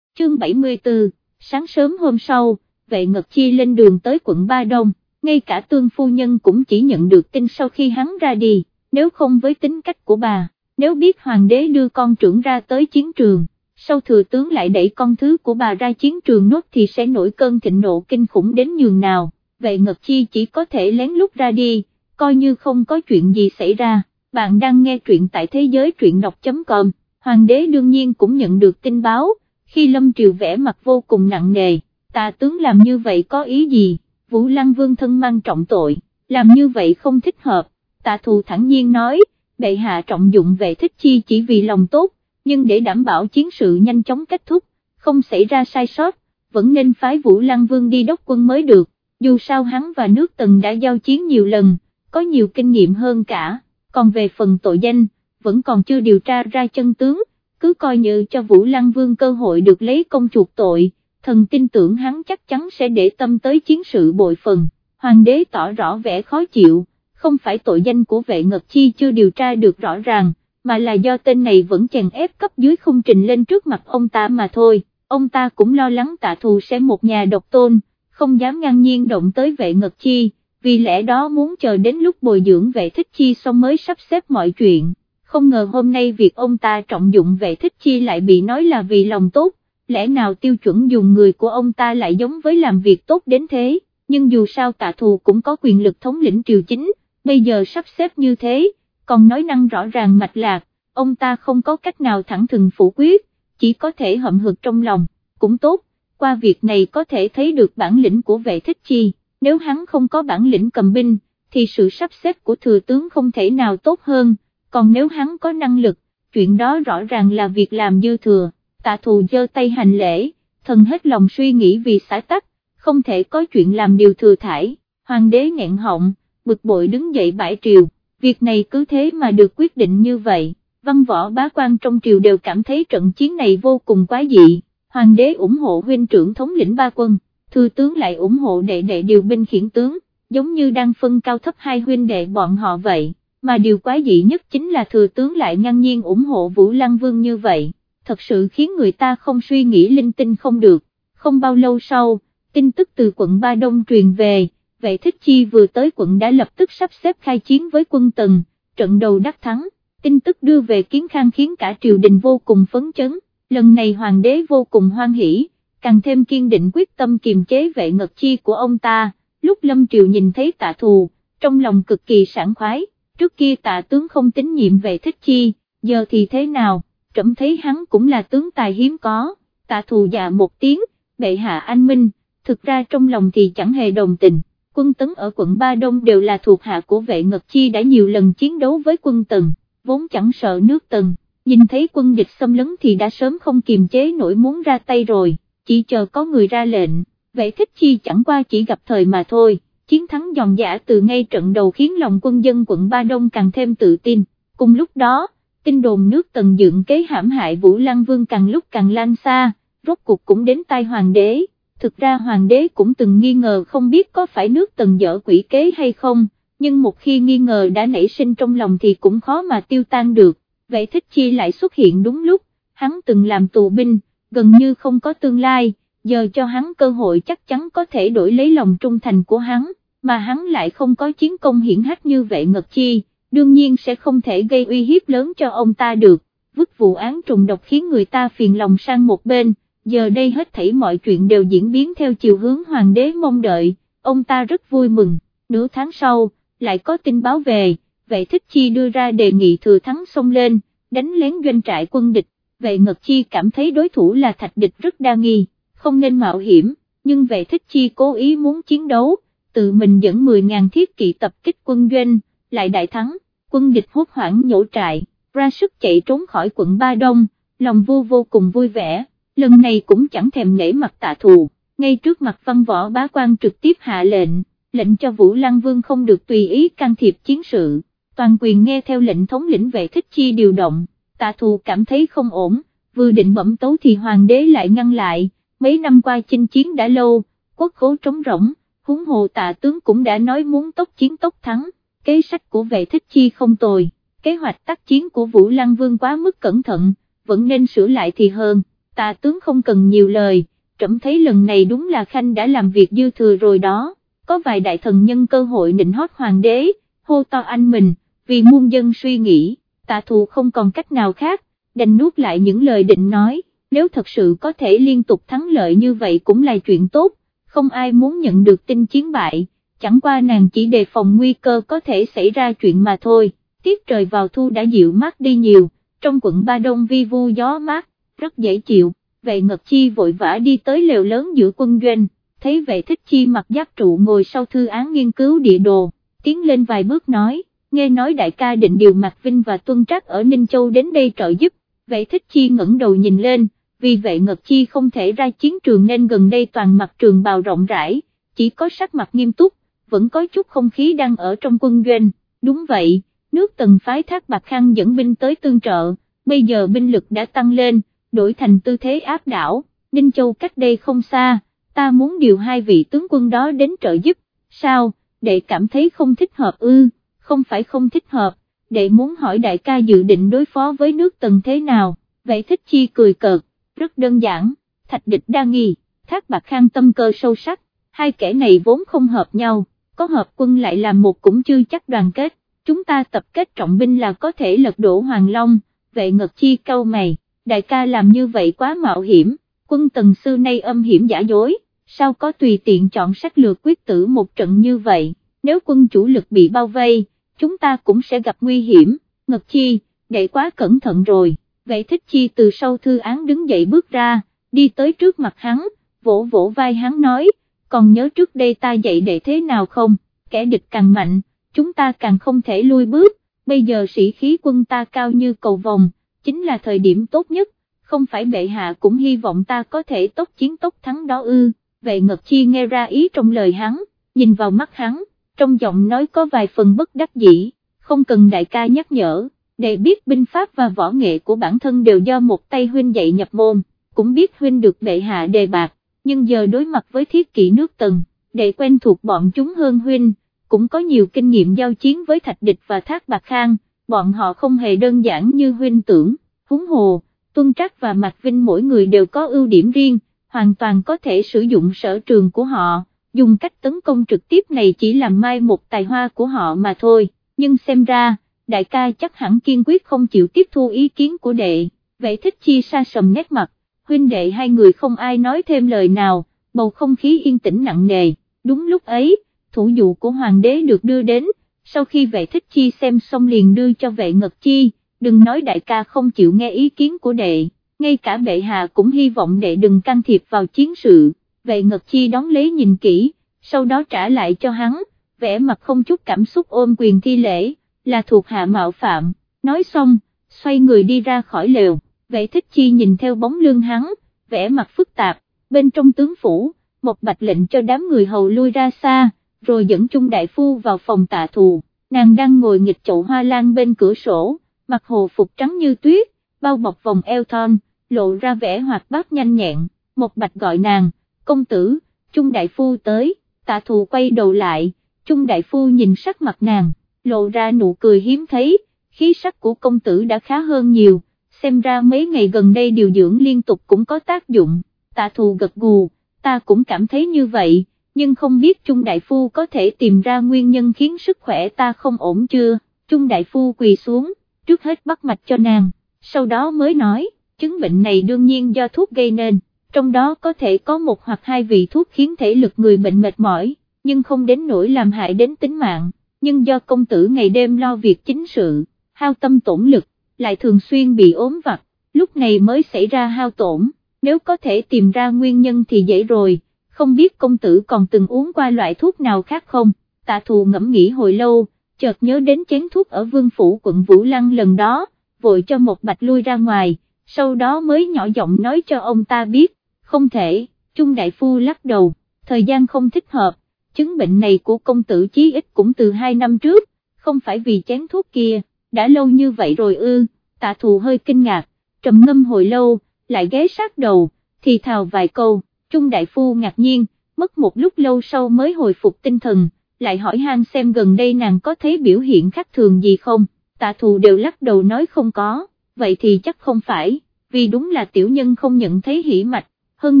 Chương 74, sáng sớm hôm sau, vệ ngật chi lên đường tới quận Ba Đông, ngay cả tương phu nhân cũng chỉ nhận được tin sau khi hắn ra đi, nếu không với tính cách của bà, nếu biết hoàng đế đưa con trưởng ra tới chiến trường, sau thừa tướng lại đẩy con thứ của bà ra chiến trường nốt thì sẽ nổi cơn thịnh nộ kinh khủng đến nhường nào, vệ Ngật Chi chỉ có thể lén lút ra đi, coi như không có chuyện gì xảy ra, bạn đang nghe truyện tại thế giới truyện đọc.com, hoàng đế đương nhiên cũng nhận được tin báo, khi Lâm Triều vẽ mặt vô cùng nặng nề, tà tướng làm như vậy có ý gì, Vũ Lăng Vương thân mang trọng tội, làm như vậy không thích hợp, tà thù thẳng nhiên nói, bệ hạ trọng dụng vệ thích chi chỉ vì lòng tốt, nhưng để đảm bảo chiến sự nhanh chóng kết thúc, không xảy ra sai sót, vẫn nên phái Vũ Lăng Vương đi đốc quân mới được, dù sao hắn và nước Tần đã giao chiến nhiều lần, có nhiều kinh nghiệm hơn cả, còn về phần tội danh, vẫn còn chưa điều tra ra chân tướng, cứ coi như cho Vũ Lăng Vương cơ hội được lấy công chuộc tội, thần tin tưởng hắn chắc chắn sẽ để tâm tới chiến sự bội phần, hoàng đế tỏ rõ vẻ khó chịu, không phải tội danh của vệ ngật chi chưa điều tra được rõ ràng, mà là do tên này vẫn chèn ép cấp dưới không trình lên trước mặt ông ta mà thôi, ông ta cũng lo lắng tạ thù sẽ một nhà độc tôn, không dám ngang nhiên động tới vệ ngật chi, vì lẽ đó muốn chờ đến lúc bồi dưỡng vệ thích chi xong mới sắp xếp mọi chuyện, không ngờ hôm nay việc ông ta trọng dụng vệ thích chi lại bị nói là vì lòng tốt, lẽ nào tiêu chuẩn dùng người của ông ta lại giống với làm việc tốt đến thế, nhưng dù sao tạ thù cũng có quyền lực thống lĩnh triều chính, bây giờ sắp xếp như thế, còn nói năng rõ ràng mạch lạc, ông ta không có cách nào thẳng thừng phủ quyết, chỉ có thể hậm hực trong lòng, cũng tốt, qua việc này có thể thấy được bản lĩnh của vệ thích chi, nếu hắn không có bản lĩnh cầm binh, thì sự sắp xếp của thừa tướng không thể nào tốt hơn, còn nếu hắn có năng lực, chuyện đó rõ ràng là việc làm dư thừa, tạ thù giơ tay hành lễ, thần hết lòng suy nghĩ vì xã tắc, không thể có chuyện làm điều thừa thải, hoàng đế nghẹn họng, bực bội đứng dậy bãi triều, việc này cứ thế mà được quyết định như vậy, văn võ bá quan trong triều đều cảm thấy trận chiến này vô cùng quá dị, hoàng đế ủng hộ huynh trưởng thống lĩnh ba quân, thư tướng lại ủng hộ đệ đệ điều binh khiển tướng, giống như đang phân cao thấp hai huynh đệ bọn họ vậy, mà điều quái dị nhất chính là thừa tướng lại ngang nhiên ủng hộ Vũ Lăng Vương như vậy, thật sự khiến người ta không suy nghĩ linh tinh không được, không bao lâu sau, tin tức từ quận Ba Đông truyền về, vệ thích chi vừa tới quận đã lập tức sắp xếp khai chiến với quân tần, trận đầu đắc thắng, tin tức đưa về kiến khang khiến cả triều đình vô cùng phấn chấn, lần này hoàng đế vô cùng hoan hỷ, càng thêm kiên định quyết tâm kiềm chế vệ ngật chi của ông ta, lúc lâm triều nhìn thấy tạ thù, trong lòng cực kỳ sảng khoái, trước kia tạ tướng không tín nhiệm vệ thích chi, giờ thì thế nào, trẫm thấy hắn cũng là tướng tài hiếm có, tạ thù già một tiếng, bệ hạ anh minh, thực ra trong lòng thì chẳng hề đồng tình. Quân tấn ở quận Ba Đông đều là thuộc hạ của vệ Ngật Chi đã nhiều lần chiến đấu với quân Tần, vốn chẳng sợ nước Tần, nhìn thấy quân địch xâm lấn thì đã sớm không kiềm chế nổi muốn ra tay rồi, chỉ chờ có người ra lệnh, vệ thích chi chẳng qua chỉ gặp thời mà thôi, chiến thắng giòn giả từ ngay trận đầu khiến lòng quân dân quận Ba Đông càng thêm tự tin, cùng lúc đó, tin đồn nước Tần dựng kế hãm hại Vũ Lăng Vương càng lúc càng lan xa, rốt cuộc cũng đến tai hoàng đế. Thực ra hoàng đế cũng từng nghi ngờ không biết có phải nước tần dở quỷ kế hay không, nhưng một khi nghi ngờ đã nảy sinh trong lòng thì cũng khó mà tiêu tan được, vậy thích chi lại xuất hiện đúng lúc, hắn từng làm tù binh, gần như không có tương lai, giờ cho hắn cơ hội chắc chắn có thể đổi lấy lòng trung thành của hắn, mà hắn lại không có chiến công hiển hách như vậy ngật chi, đương nhiên sẽ không thể gây uy hiếp lớn cho ông ta được, vứt vụ án trùng độc khiến người ta phiền lòng sang một bên giờ đây hết thảy mọi chuyện đều diễn biến theo chiều hướng hoàng đế mong đợi, ông ta rất vui mừng, nửa tháng sau, lại có tin báo về, vệ thích chi đưa ra đề nghị thừa thắng xông lên, đánh lén doanh trại quân địch, vệ ngật chi cảm thấy đối thủ là thạch địch rất đa nghi, không nên mạo hiểm, nhưng vệ thích chi cố ý muốn chiến đấu, tự mình dẫn 10.000 thiết kỵ tập kích quân doanh, lại đại thắng, quân địch hốt hoảng nhổ trại, ra sức chạy trốn khỏi quận Ba Đông, lòng vua vô cùng vui vẻ lần này cũng chẳng thèm nể mặt tạ thù, ngay trước mặt văn võ bá quan trực tiếp hạ lệnh, lệnh cho Vũ Lăng Vương không được tùy ý can thiệp chiến sự, toàn quyền nghe theo lệnh thống lĩnh vệ thích chi điều động, tạ thù cảm thấy không ổn, vừa định bẩm tấu thì hoàng đế lại ngăn lại, mấy năm qua chinh chiến đã lâu, quốc khố trống rỗng, huống hồ tạ tướng cũng đã nói muốn tốc chiến tốc thắng, kế sách của vệ thích chi không tồi, kế hoạch tác chiến của Vũ Lăng Vương quá mức cẩn thận, vẫn nên sửa lại thì hơn Tạ tướng không cần nhiều lời, trẫm thấy lần này đúng là Khanh đã làm việc dư thừa rồi đó, có vài đại thần nhân cơ hội nịnh hót hoàng đế, hô to anh mình, vì muôn dân suy nghĩ, tạ thù không còn cách nào khác, đành nuốt lại những lời định nói, nếu thật sự có thể liên tục thắng lợi như vậy cũng là chuyện tốt, không ai muốn nhận được tin chiến bại, chẳng qua nàng chỉ đề phòng nguy cơ có thể xảy ra chuyện mà thôi, tiết trời vào thu đã dịu mát đi nhiều, trong quận Ba Đông vi vu gió mát, rất dễ chịu, vệ ngật chi vội vã đi tới lều lớn giữa quân doanh, thấy vệ thích chi mặc giáp trụ ngồi sau thư án nghiên cứu địa đồ, tiến lên vài bước nói, nghe nói đại ca định điều Mạc Vinh và Tuân Trác ở Ninh Châu đến đây trợ giúp, vệ thích chi ngẩng đầu nhìn lên, vì vệ ngật chi không thể ra chiến trường nên gần đây toàn mặt trường bào rộng rãi, chỉ có sắc mặt nghiêm túc, vẫn có chút không khí đang ở trong quân doanh, đúng vậy, nước tần phái thác bạc Khang dẫn binh tới tương trợ, bây giờ binh lực đã tăng lên, đổi thành tư thế áp đảo, Ninh Châu cách đây không xa, ta muốn điều hai vị tướng quân đó đến trợ giúp, sao, Để cảm thấy không thích hợp ư, không phải không thích hợp, đệ muốn hỏi đại ca dự định đối phó với nước tần thế nào, vậy thích chi cười cợt, rất đơn giản, thạch địch đa nghi, thác bạc khang tâm cơ sâu sắc, hai kẻ này vốn không hợp nhau, có hợp quân lại làm một cũng chưa chắc đoàn kết, chúng ta tập kết trọng binh là có thể lật đổ Hoàng Long, vệ ngật chi câu mày, đại ca làm như vậy quá mạo hiểm, quân tần xưa nay âm hiểm giả dối, sao có tùy tiện chọn sách lược quyết tử một trận như vậy, nếu quân chủ lực bị bao vây, chúng ta cũng sẽ gặp nguy hiểm, ngật chi, đệ quá cẩn thận rồi, vậy thích chi từ sau thư án đứng dậy bước ra, đi tới trước mặt hắn, vỗ vỗ vai hắn nói, còn nhớ trước đây ta dạy đệ thế nào không, kẻ địch càng mạnh, chúng ta càng không thể lui bước, bây giờ sĩ khí quân ta cao như cầu vòng, chính là thời điểm tốt nhất, không phải bệ hạ cũng hy vọng ta có thể tốc chiến tốc thắng đó ư, vậy ngật chi nghe ra ý trong lời hắn, nhìn vào mắt hắn, trong giọng nói có vài phần bất đắc dĩ, không cần đại ca nhắc nhở, để biết binh pháp và võ nghệ của bản thân đều do một tay huynh dạy nhập môn, cũng biết huynh được bệ hạ đề bạc, nhưng giờ đối mặt với thiết kỷ nước tần, để quen thuộc bọn chúng hơn huynh, cũng có nhiều kinh nghiệm giao chiến với thạch địch và thác bạc khang, bọn họ không hề đơn giản như huynh tưởng, húng hồ, tuân trắc và mạc vinh mỗi người đều có ưu điểm riêng, hoàn toàn có thể sử dụng sở trường của họ, dùng cách tấn công trực tiếp này chỉ làm mai một tài hoa của họ mà thôi, nhưng xem ra, đại ca chắc hẳn kiên quyết không chịu tiếp thu ý kiến của đệ, vệ thích chi sa sầm nét mặt, huynh đệ hai người không ai nói thêm lời nào, bầu không khí yên tĩnh nặng nề, đúng lúc ấy, thủ dụ của hoàng đế được đưa đến, sau khi vệ thích chi xem xong liền đưa cho vệ ngật chi, đừng nói đại ca không chịu nghe ý kiến của đệ, ngay cả bệ hạ cũng hy vọng đệ đừng can thiệp vào chiến sự, vệ ngật chi đón lấy nhìn kỹ, sau đó trả lại cho hắn, vẻ mặt không chút cảm xúc ôm quyền thi lễ, là thuộc hạ mạo phạm, nói xong, xoay người đi ra khỏi lều, vệ thích chi nhìn theo bóng lưng hắn, vẻ mặt phức tạp, bên trong tướng phủ, một bạch lệnh cho đám người hầu lui ra xa, rồi dẫn chung đại phu vào phòng tạ thù, nàng đang ngồi nghịch chậu hoa lan bên cửa sổ, mặc hồ phục trắng như tuyết, bao bọc vòng eo thon, lộ ra vẻ hoạt bát nhanh nhẹn, một bạch gọi nàng, công tử, trung đại phu tới, tạ thù quay đầu lại, trung đại phu nhìn sắc mặt nàng, lộ ra nụ cười hiếm thấy, khí sắc của công tử đã khá hơn nhiều, xem ra mấy ngày gần đây điều dưỡng liên tục cũng có tác dụng, tạ thù gật gù, ta cũng cảm thấy như vậy, nhưng không biết Trung Đại Phu có thể tìm ra nguyên nhân khiến sức khỏe ta không ổn chưa, Trung Đại Phu quỳ xuống, trước hết bắt mạch cho nàng, sau đó mới nói, chứng bệnh này đương nhiên do thuốc gây nên, trong đó có thể có một hoặc hai vị thuốc khiến thể lực người bệnh mệt mỏi, nhưng không đến nỗi làm hại đến tính mạng, nhưng do công tử ngày đêm lo việc chính sự, hao tâm tổn lực, lại thường xuyên bị ốm vặt, lúc này mới xảy ra hao tổn, nếu có thể tìm ra nguyên nhân thì dễ rồi không biết công tử còn từng uống qua loại thuốc nào khác không, tạ thù ngẫm nghĩ hồi lâu, chợt nhớ đến chén thuốc ở vương phủ quận Vũ Lăng lần đó, vội cho một bạch lui ra ngoài, sau đó mới nhỏ giọng nói cho ông ta biết, không thể, Trung Đại Phu lắc đầu, thời gian không thích hợp, chứng bệnh này của công tử chí ít cũng từ hai năm trước, không phải vì chén thuốc kia, đã lâu như vậy rồi ư, tạ thù hơi kinh ngạc, trầm ngâm hồi lâu, lại ghé sát đầu, thì thào vài câu. Trung Đại Phu ngạc nhiên, mất một lúc lâu sau mới hồi phục tinh thần, lại hỏi han xem gần đây nàng có thấy biểu hiện khác thường gì không, tạ thù đều lắc đầu nói không có, vậy thì chắc không phải, vì đúng là tiểu nhân không nhận thấy hỉ mạch, hơn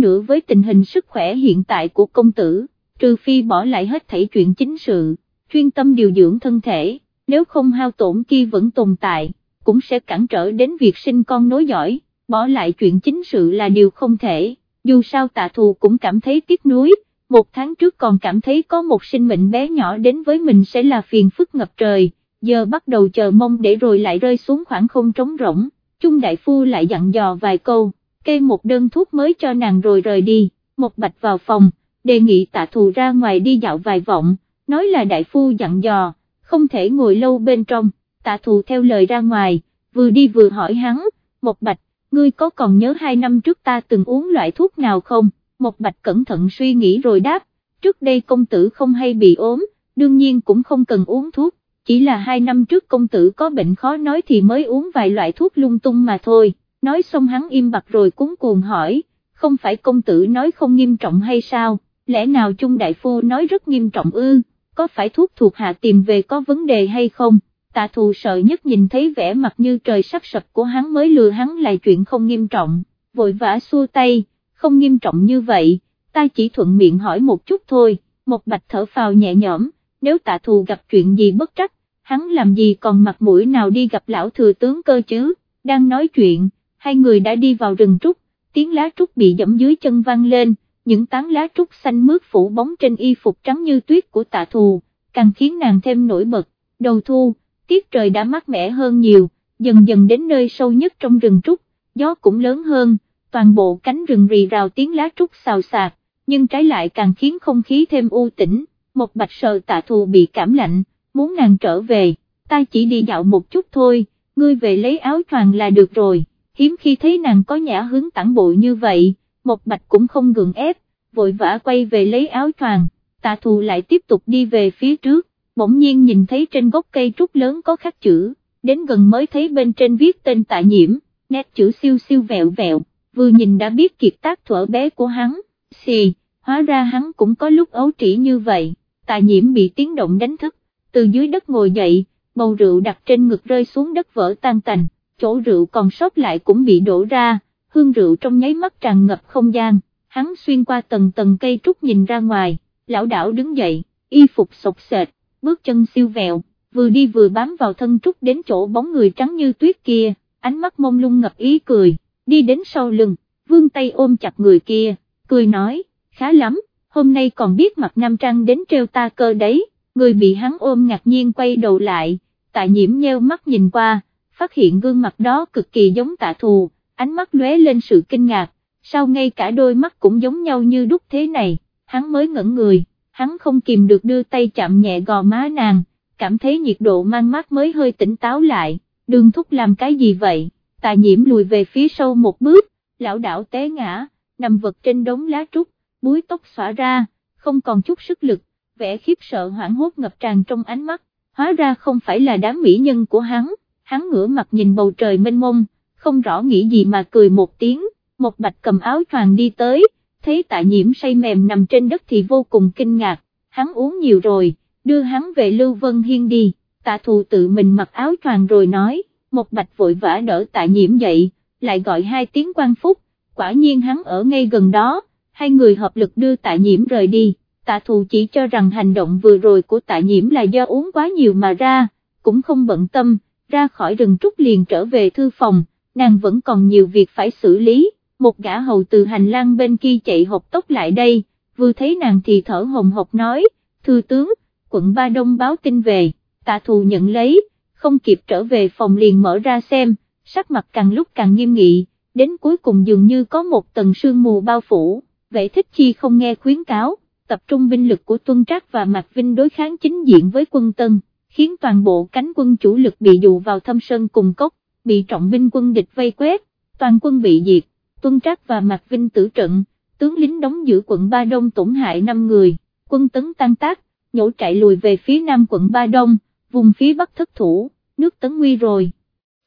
nữa với tình hình sức khỏe hiện tại của công tử, trừ phi bỏ lại hết thảy chuyện chính sự, chuyên tâm điều dưỡng thân thể, nếu không hao tổn kia vẫn tồn tại, cũng sẽ cản trở đến việc sinh con nối dõi bỏ lại chuyện chính sự là điều không thể, dù sao tạ thù cũng cảm thấy tiếc nuối, một tháng trước còn cảm thấy có một sinh mệnh bé nhỏ đến với mình sẽ là phiền phức ngập trời, giờ bắt đầu chờ mong để rồi lại rơi xuống khoảng không trống rỗng, Trung Đại Phu lại dặn dò vài câu, kê một đơn thuốc mới cho nàng rồi rời đi, một bạch vào phòng, đề nghị tạ thù ra ngoài đi dạo vài vọng, nói là Đại Phu dặn dò, không thể ngồi lâu bên trong, tạ thù theo lời ra ngoài, vừa đi vừa hỏi hắn, một bạch, ngươi có còn nhớ hai năm trước ta từng uống loại thuốc nào không? một bạch cẩn thận suy nghĩ rồi đáp, trước đây công tử không hay bị ốm, đương nhiên cũng không cần uống thuốc, chỉ là hai năm trước công tử có bệnh khó nói thì mới uống vài loại thuốc lung tung mà thôi, nói xong hắn im bặt rồi cuốn cuồng hỏi, không phải công tử nói không nghiêm trọng hay sao, lẽ nào Trung Đại Phu nói rất nghiêm trọng ư, có phải thuốc thuộc hạ tìm về có vấn đề hay không? tạ thù sợ nhất nhìn thấy vẻ mặt như trời sắp sập của hắn mới lừa hắn là chuyện không nghiêm trọng, vội vã xua tay, không nghiêm trọng như vậy, ta chỉ thuận miệng hỏi một chút thôi, một bạch thở phào nhẹ nhõm, nếu tạ thù gặp chuyện gì bất trắc, hắn làm gì còn mặt mũi nào đi gặp lão thừa tướng cơ chứ, đang nói chuyện, hai người đã đi vào rừng trúc, tiếng lá trúc bị dẫm dưới chân vang lên, những tán lá trúc xanh mướt phủ bóng trên y phục trắng như tuyết của tạ thù, càng khiến nàng thêm nổi bật, đầu thu, tiết trời đã mát mẻ hơn nhiều, dần dần đến nơi sâu nhất trong rừng trúc, gió cũng lớn hơn, toàn bộ cánh rừng rì rào tiếng lá trúc xào xạc, nhưng trái lại càng khiến không khí thêm u tĩnh, một bạch sờ tạ thù bị cảm lạnh, muốn nàng trở về, ta chỉ đi dạo một chút thôi, ngươi về lấy áo choàng là được rồi, hiếm khi thấy nàng có nhã hướng tản bộ như vậy, một bạch cũng không gượng ép, vội vã quay về lấy áo choàng, tạ thù lại tiếp tục đi về phía trước, bỗng nhiên nhìn thấy trên gốc cây trúc lớn có khắc chữ, đến gần mới thấy bên trên viết tên tạ nhiễm, nét chữ siêu siêu vẹo vẹo, vừa nhìn đã biết kiệt tác thuở bé của hắn, xì, hóa ra hắn cũng có lúc ấu trĩ như vậy, tạ nhiễm bị tiếng động đánh thức, từ dưới đất ngồi dậy, bầu rượu đặt trên ngực rơi xuống đất vỡ tan tành, chỗ rượu còn sót lại cũng bị đổ ra, hương rượu trong nháy mắt tràn ngập không gian, hắn xuyên qua tầng tầng cây trúc nhìn ra ngoài, lão đảo đứng dậy, y phục sộc sệt, bước chân siêu vẹo, vừa đi vừa bám vào thân trúc đến chỗ bóng người trắng như tuyết kia, ánh mắt mông lung ngập ý cười, đi đến sau lưng, vương tay ôm chặt người kia, cười nói, khá lắm, hôm nay còn biết mặt nam trăng đến treo ta cơ đấy, người bị hắn ôm ngạc nhiên quay đầu lại, tại nhiễm nheo mắt nhìn qua, phát hiện gương mặt đó cực kỳ giống tạ thù, ánh mắt lóe lên sự kinh ngạc, sao ngay cả đôi mắt cũng giống nhau như đúc thế này, hắn mới ngẩn người hắn không kìm được đưa tay chạm nhẹ gò má nàng, cảm thấy nhiệt độ mang mát mới hơi tỉnh táo lại, đường thúc làm cái gì vậy, tà nhiễm lùi về phía sau một bước, lão đảo té ngã, nằm vật trên đống lá trúc, búi tóc xõa ra, không còn chút sức lực, vẻ khiếp sợ hoảng hốt ngập tràn trong ánh mắt, hóa ra không phải là đám mỹ nhân của hắn, hắn ngửa mặt nhìn bầu trời mênh mông, không rõ nghĩ gì mà cười một tiếng, một bạch cầm áo choàng đi tới, thấy tạ nhiễm say mềm nằm trên đất thì vô cùng kinh ngạc, hắn uống nhiều rồi, đưa hắn về Lưu Vân Hiên đi, tạ thù tự mình mặc áo choàng rồi nói, một bạch vội vã đỡ tạ nhiễm dậy, lại gọi hai tiếng quan phúc, quả nhiên hắn ở ngay gần đó, hai người hợp lực đưa tạ nhiễm rời đi, tạ thù chỉ cho rằng hành động vừa rồi của tạ nhiễm là do uống quá nhiều mà ra, cũng không bận tâm, ra khỏi rừng trúc liền trở về thư phòng, nàng vẫn còn nhiều việc phải xử lý một gã hầu từ hành lang bên kia chạy hộp tốc lại đây, vừa thấy nàng thì thở hồng hộc nói, thư tướng, quận Ba Đông báo tin về, tạ thù nhận lấy, không kịp trở về phòng liền mở ra xem, sắc mặt càng lúc càng nghiêm nghị, đến cuối cùng dường như có một tầng sương mù bao phủ, vệ thích chi không nghe khuyến cáo, tập trung binh lực của Tuân Trác và Mạc Vinh đối kháng chính diện với quân Tân, khiến toàn bộ cánh quân chủ lực bị dụ vào thâm sơn cùng cốc, bị trọng binh quân địch vây quét, toàn quân bị diệt Tuân Trác và Mạc Vinh tử trận, tướng lính đóng giữ quận Ba Đông tổn hại 5 người, quân tấn tan tác, nhổ chạy lùi về phía nam quận Ba Đông, vùng phía bắc thất thủ, nước tấn nguy rồi.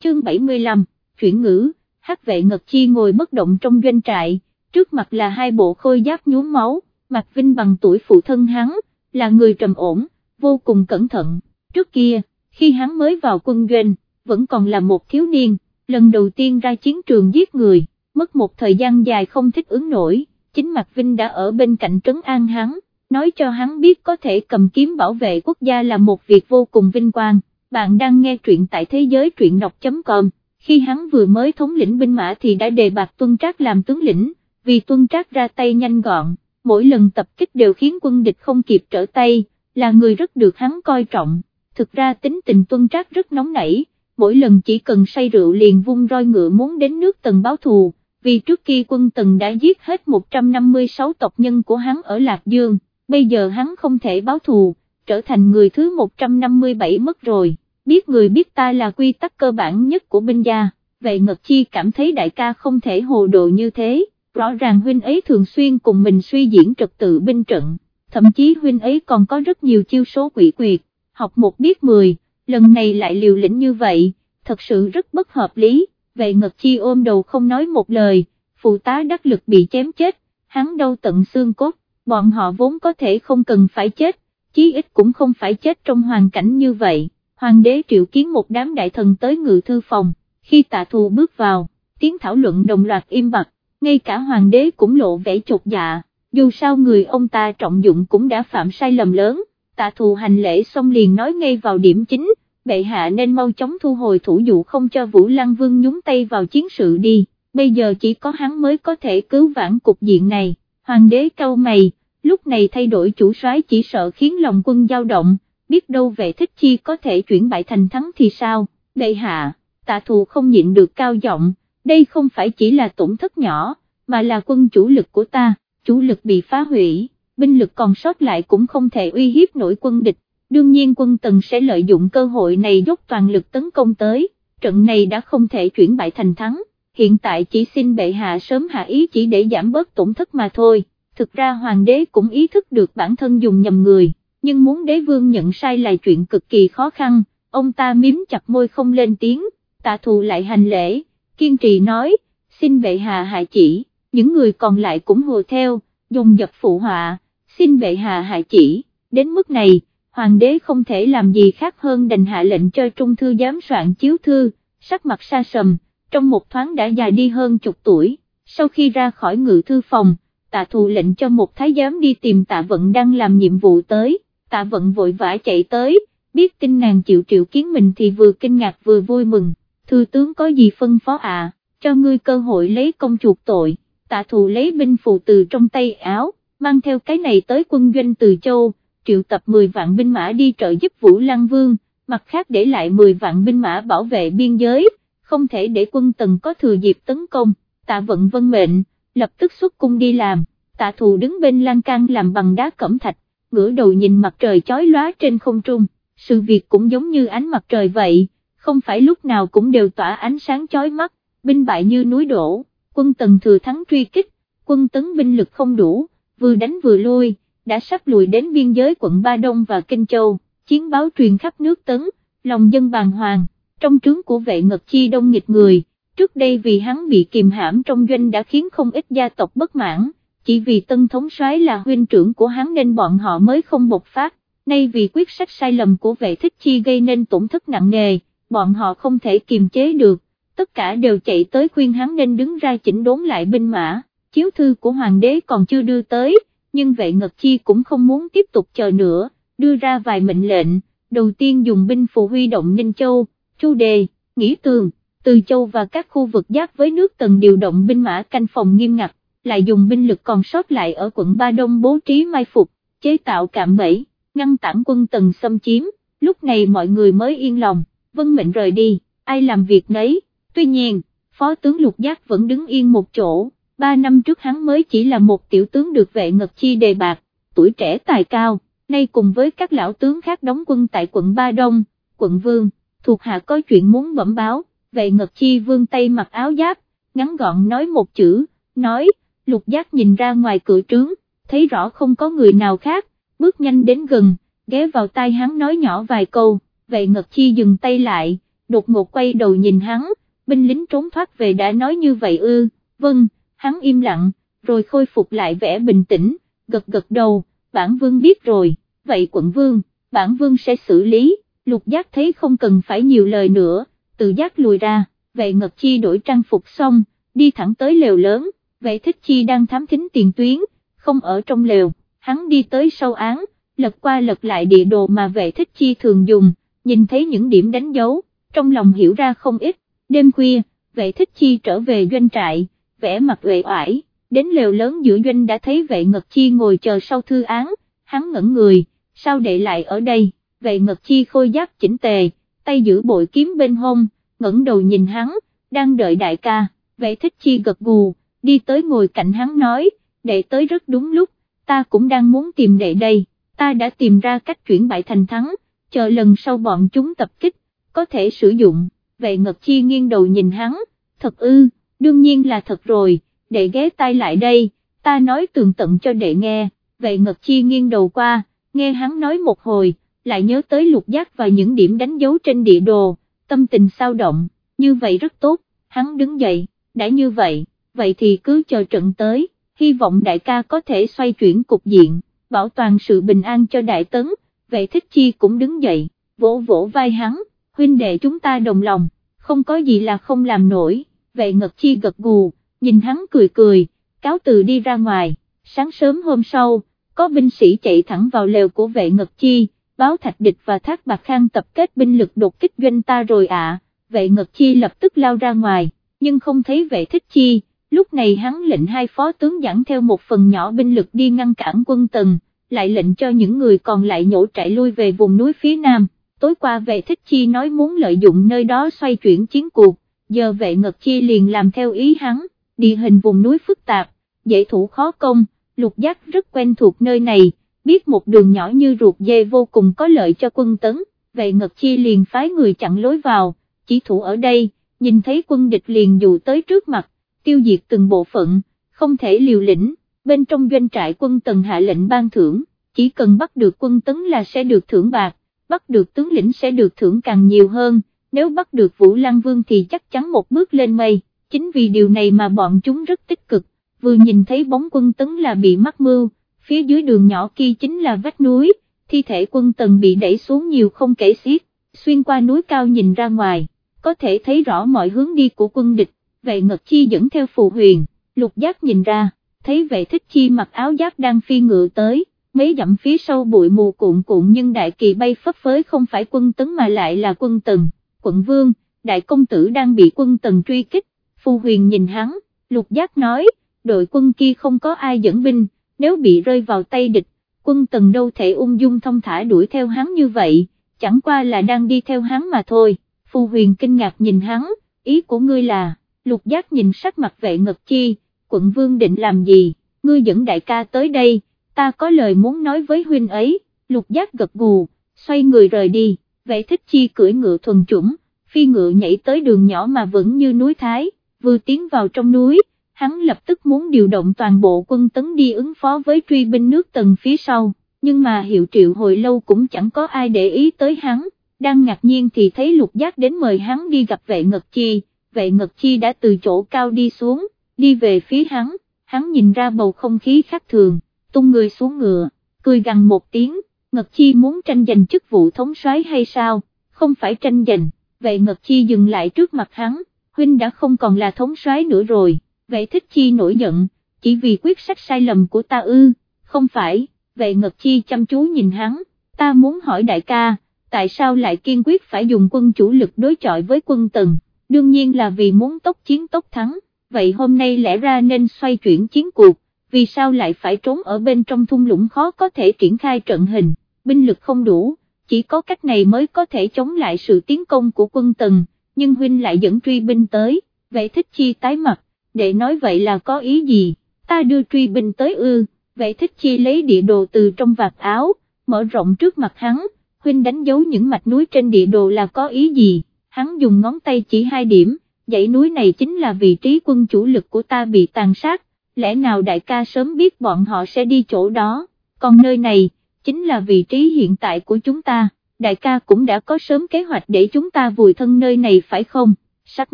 Chương 75, chuyển ngữ, hát vệ ngật chi ngồi bất động trong doanh trại, trước mặt là hai bộ khôi giáp nhuốm máu, Mạc Vinh bằng tuổi phụ thân hắn, là người trầm ổn, vô cùng cẩn thận, trước kia, khi hắn mới vào quân doanh, vẫn còn là một thiếu niên, lần đầu tiên ra chiến trường giết người mất một thời gian dài không thích ứng nổi, chính Mạc Vinh đã ở bên cạnh trấn an hắn, nói cho hắn biết có thể cầm kiếm bảo vệ quốc gia là một việc vô cùng vinh quang. Bạn đang nghe truyện tại thế giới truyện đọc.com, khi hắn vừa mới thống lĩnh binh mã thì đã đề bạc tuân trác làm tướng lĩnh, vì tuân trác ra tay nhanh gọn, mỗi lần tập kích đều khiến quân địch không kịp trở tay, là người rất được hắn coi trọng, thực ra tính tình tuân trác rất nóng nảy, mỗi lần chỉ cần say rượu liền vung roi ngựa muốn đến nước tần báo thù, vì trước kia quân tần đã giết hết 156 tộc nhân của hắn ở Lạc Dương, bây giờ hắn không thể báo thù, trở thành người thứ 157 mất rồi, biết người biết ta là quy tắc cơ bản nhất của binh gia, vậy Ngật Chi cảm thấy đại ca không thể hồ đồ như thế, rõ ràng huynh ấy thường xuyên cùng mình suy diễn trật tự binh trận, thậm chí huynh ấy còn có rất nhiều chiêu số quỷ quyệt, học một biết mười, lần này lại liều lĩnh như vậy, thật sự rất bất hợp lý, vậy Ngật Chi ôm đầu không nói một lời, phụ tá đắc lực bị chém chết, hắn đâu tận xương cốt, bọn họ vốn có thể không cần phải chết, chí ít cũng không phải chết trong hoàn cảnh như vậy, hoàng đế triệu kiến một đám đại thần tới ngự thư phòng, khi tạ thù bước vào, tiếng thảo luận đồng loạt im bặt, ngay cả hoàng đế cũng lộ vẻ chột dạ, dù sao người ông ta trọng dụng cũng đã phạm sai lầm lớn, tạ thù hành lễ xong liền nói ngay vào điểm chính, bệ hạ nên mau chóng thu hồi thủ dụ không cho Vũ Lăng Vương nhúng tay vào chiến sự đi, bây giờ chỉ có hắn mới có thể cứu vãn cục diện này, hoàng đế cau mày, lúc này thay đổi chủ soái chỉ sợ khiến lòng quân dao động, biết đâu vệ thích chi có thể chuyển bại thành thắng thì sao, bệ hạ, tạ thù không nhịn được cao giọng, đây không phải chỉ là tổn thất nhỏ, mà là quân chủ lực của ta, chủ lực bị phá hủy, binh lực còn sót lại cũng không thể uy hiếp nổi quân địch, đương nhiên quân tần sẽ lợi dụng cơ hội này dốc toàn lực tấn công tới, trận này đã không thể chuyển bại thành thắng, hiện tại chỉ xin bệ hạ sớm hạ ý chỉ để giảm bớt tổn thất mà thôi, thực ra hoàng đế cũng ý thức được bản thân dùng nhầm người, nhưng muốn đế vương nhận sai là chuyện cực kỳ khó khăn, ông ta miếm chặt môi không lên tiếng, tạ thù lại hành lễ, kiên trì nói, xin bệ hạ hạ chỉ, những người còn lại cũng hồ theo, dùng dập phụ họa, xin bệ hạ hạ chỉ, đến mức này, hoàng đế không thể làm gì khác hơn đành hạ lệnh cho trung thư giám soạn chiếu thư, sắc mặt xa sầm, trong một thoáng đã già đi hơn chục tuổi, sau khi ra khỏi ngự thư phòng, tạ thù lệnh cho một thái giám đi tìm tạ vận đang làm nhiệm vụ tới, tạ vận vội vã chạy tới, biết tin nàng chịu triệu kiến mình thì vừa kinh ngạc vừa vui mừng, thư tướng có gì phân phó à, cho ngươi cơ hội lấy công chuộc tội, tạ thù lấy binh phù từ trong tay áo, mang theo cái này tới quân doanh từ châu, triệu tập 10 vạn binh mã đi trợ giúp Vũ Lăng Vương, mặt khác để lại 10 vạn binh mã bảo vệ biên giới, không thể để quân tần có thừa dịp tấn công, tạ vận vân mệnh, lập tức xuất cung đi làm, tạ thù đứng bên lan can làm bằng đá cẩm thạch, ngửa đầu nhìn mặt trời chói lóa trên không trung, sự việc cũng giống như ánh mặt trời vậy, không phải lúc nào cũng đều tỏa ánh sáng chói mắt, binh bại như núi đổ, quân tần thừa thắng truy kích, quân tấn binh lực không đủ, vừa đánh vừa lui, đã sắp lùi đến biên giới quận Ba Đông và Kinh Châu, chiến báo truyền khắp nước tấn, lòng dân bàng hoàng, trong trướng của vệ ngật chi đông nghịch người, trước đây vì hắn bị kìm hãm trong doanh đã khiến không ít gia tộc bất mãn, chỉ vì tân thống soái là huynh trưởng của hắn nên bọn họ mới không bộc phát, nay vì quyết sách sai lầm của vệ thích chi gây nên tổn thất nặng nề, bọn họ không thể kiềm chế được, tất cả đều chạy tới khuyên hắn nên đứng ra chỉnh đốn lại binh mã, chiếu thư của hoàng đế còn chưa đưa tới, nhưng vệ ngật chi cũng không muốn tiếp tục chờ nữa, đưa ra vài mệnh lệnh, đầu tiên dùng binh phù huy động Ninh Châu, Chu Đề, Nghĩ Tường, Từ Châu và các khu vực giáp với nước tần điều động binh mã canh phòng nghiêm ngặt, lại dùng binh lực còn sót lại ở quận Ba Đông bố trí mai phục, chế tạo cạm bẫy, ngăn cản quân tần xâm chiếm, lúc này mọi người mới yên lòng, vân mệnh rời đi, ai làm việc nấy, tuy nhiên, Phó tướng Lục Giác vẫn đứng yên một chỗ, ba năm trước hắn mới chỉ là một tiểu tướng được vệ ngật chi đề bạc, tuổi trẻ tài cao, nay cùng với các lão tướng khác đóng quân tại quận Ba Đông, quận Vương, thuộc hạ có chuyện muốn bẩm báo, vệ ngật chi vương tay mặc áo giáp, ngắn gọn nói một chữ, nói, lục giác nhìn ra ngoài cửa trướng, thấy rõ không có người nào khác, bước nhanh đến gần, ghé vào tai hắn nói nhỏ vài câu, vệ ngật chi dừng tay lại, đột ngột quay đầu nhìn hắn, binh lính trốn thoát về đã nói như vậy ư, vâng, hắn im lặng, rồi khôi phục lại vẻ bình tĩnh, gật gật đầu, bản vương biết rồi, vậy quận vương, bản vương sẽ xử lý, lục giác thấy không cần phải nhiều lời nữa, tự giác lùi ra, vệ ngật chi đổi trang phục xong, đi thẳng tới lều lớn, vệ thích chi đang thám thính tiền tuyến, không ở trong lều, hắn đi tới sau án, lật qua lật lại địa đồ mà vệ thích chi thường dùng, nhìn thấy những điểm đánh dấu, trong lòng hiểu ra không ít, đêm khuya, vệ thích chi trở về doanh trại, vẻ mặt uể oải, đến lều lớn giữa doanh đã thấy vệ ngật chi ngồi chờ sau thư án, hắn ngẩn người, sao đệ lại ở đây, vệ ngật chi khôi giáp chỉnh tề, tay giữ bội kiếm bên hông, ngẩng đầu nhìn hắn, đang đợi đại ca, vệ thích chi gật gù, đi tới ngồi cạnh hắn nói, đệ tới rất đúng lúc, ta cũng đang muốn tìm đệ đây, ta đã tìm ra cách chuyển bại thành thắng, chờ lần sau bọn chúng tập kích, có thể sử dụng, vệ ngật chi nghiêng đầu nhìn hắn, thật ư, đương nhiên là thật rồi, đệ ghé tay lại đây, ta nói tường tận cho đệ nghe, vệ ngật chi nghiêng đầu qua, nghe hắn nói một hồi, lại nhớ tới lục giác và những điểm đánh dấu trên địa đồ, tâm tình sao động, như vậy rất tốt, hắn đứng dậy, đã như vậy, vậy thì cứ chờ trận tới, hy vọng đại ca có thể xoay chuyển cục diện, bảo toàn sự bình an cho đại tấn, vệ thích chi cũng đứng dậy, vỗ vỗ vai hắn, huynh đệ chúng ta đồng lòng, không có gì là không làm nổi, vệ ngật chi gật gù, nhìn hắn cười cười, cáo từ đi ra ngoài, sáng sớm hôm sau, có binh sĩ chạy thẳng vào lều của vệ ngật chi, báo thạch địch và thác bạc khang tập kết binh lực đột kích doanh ta rồi ạ, vệ ngật chi lập tức lao ra ngoài, nhưng không thấy vệ thích chi, lúc này hắn lệnh hai phó tướng dẫn theo một phần nhỏ binh lực đi ngăn cản quân tần, lại lệnh cho những người còn lại nhổ trại lui về vùng núi phía nam, tối qua vệ thích chi nói muốn lợi dụng nơi đó xoay chuyển chiến cuộc, giờ vệ ngật chi liền làm theo ý hắn, địa hình vùng núi phức tạp, dễ thủ khó công, lục giác rất quen thuộc nơi này, biết một đường nhỏ như ruột dê vô cùng có lợi cho quân tấn, vệ ngật chi liền phái người chặn lối vào, chỉ thủ ở đây, nhìn thấy quân địch liền dù tới trước mặt, tiêu diệt từng bộ phận, không thể liều lĩnh, bên trong doanh trại quân tần hạ lệnh ban thưởng, chỉ cần bắt được quân tấn là sẽ được thưởng bạc, bắt được tướng lĩnh sẽ được thưởng càng nhiều hơn, nếu bắt được Vũ Lăng Vương thì chắc chắn một bước lên mây, chính vì điều này mà bọn chúng rất tích cực, vừa nhìn thấy bóng quân tấn là bị mắc mưu, phía dưới đường nhỏ kia chính là vách núi, thi thể quân tần bị đẩy xuống nhiều không kể xiết, xuyên qua núi cao nhìn ra ngoài, có thể thấy rõ mọi hướng đi của quân địch, vệ ngật chi dẫn theo phù huyền, lục giác nhìn ra, thấy vệ thích chi mặc áo giáp đang phi ngựa tới, mấy dặm phía sau bụi mù cuộn cuộn nhưng đại kỳ bay phấp phới không phải quân tấn mà lại là quân tần, quận vương, đại công tử đang bị quân tần truy kích, phù huyền nhìn hắn, lục giác nói, đội quân kia không có ai dẫn binh, nếu bị rơi vào tay địch, quân tần đâu thể ung dung thông thả đuổi theo hắn như vậy, chẳng qua là đang đi theo hắn mà thôi, phù huyền kinh ngạc nhìn hắn, ý của ngươi là, lục giác nhìn sắc mặt vệ ngật chi, quận vương định làm gì, ngươi dẫn đại ca tới đây, ta có lời muốn nói với huynh ấy, lục giác gật gù, xoay người rời đi, vệ thích chi cưỡi ngựa thuần chủng, phi ngựa nhảy tới đường nhỏ mà vẫn như núi Thái, vừa tiến vào trong núi, hắn lập tức muốn điều động toàn bộ quân tấn đi ứng phó với truy binh nước tần phía sau, nhưng mà hiệu triệu hồi lâu cũng chẳng có ai để ý tới hắn, đang ngạc nhiên thì thấy lục giác đến mời hắn đi gặp vệ ngật chi, vệ ngật chi đã từ chỗ cao đi xuống, đi về phía hắn, hắn nhìn ra bầu không khí khác thường, tung người xuống ngựa, cười gằn một tiếng, ngật chi muốn tranh giành chức vụ thống soái hay sao, không phải tranh giành, vệ ngật chi dừng lại trước mặt hắn, huynh đã không còn là thống soái nữa rồi. Vệ thích chi nổi giận, chỉ vì quyết sách sai lầm của ta ư, không phải, vệ ngật chi chăm chú nhìn hắn, ta muốn hỏi đại ca, tại sao lại kiên quyết phải dùng quân chủ lực đối chọi với quân tần, đương nhiên là vì muốn tốc chiến tốc thắng, vậy hôm nay lẽ ra nên xoay chuyển chiến cuộc, vì sao lại phải trốn ở bên trong thung lũng khó có thể triển khai trận hình, binh lực không đủ, chỉ có cách này mới có thể chống lại sự tiến công của quân tần, nhưng huynh lại dẫn truy binh tới, vệ thích chi tái mặt, để nói vậy là có ý gì, ta đưa truy binh tới ư, vệ thích chi lấy địa đồ từ trong vạt áo, mở rộng trước mặt hắn, huynh đánh dấu những mạch núi trên địa đồ là có ý gì, hắn dùng ngón tay chỉ hai điểm, dãy núi này chính là vị trí quân chủ lực của ta bị tàn sát, lẽ nào đại ca sớm biết bọn họ sẽ đi chỗ đó, còn nơi này, chính là vị trí hiện tại của chúng ta, đại ca cũng đã có sớm kế hoạch để chúng ta vùi thân nơi này phải không, sắc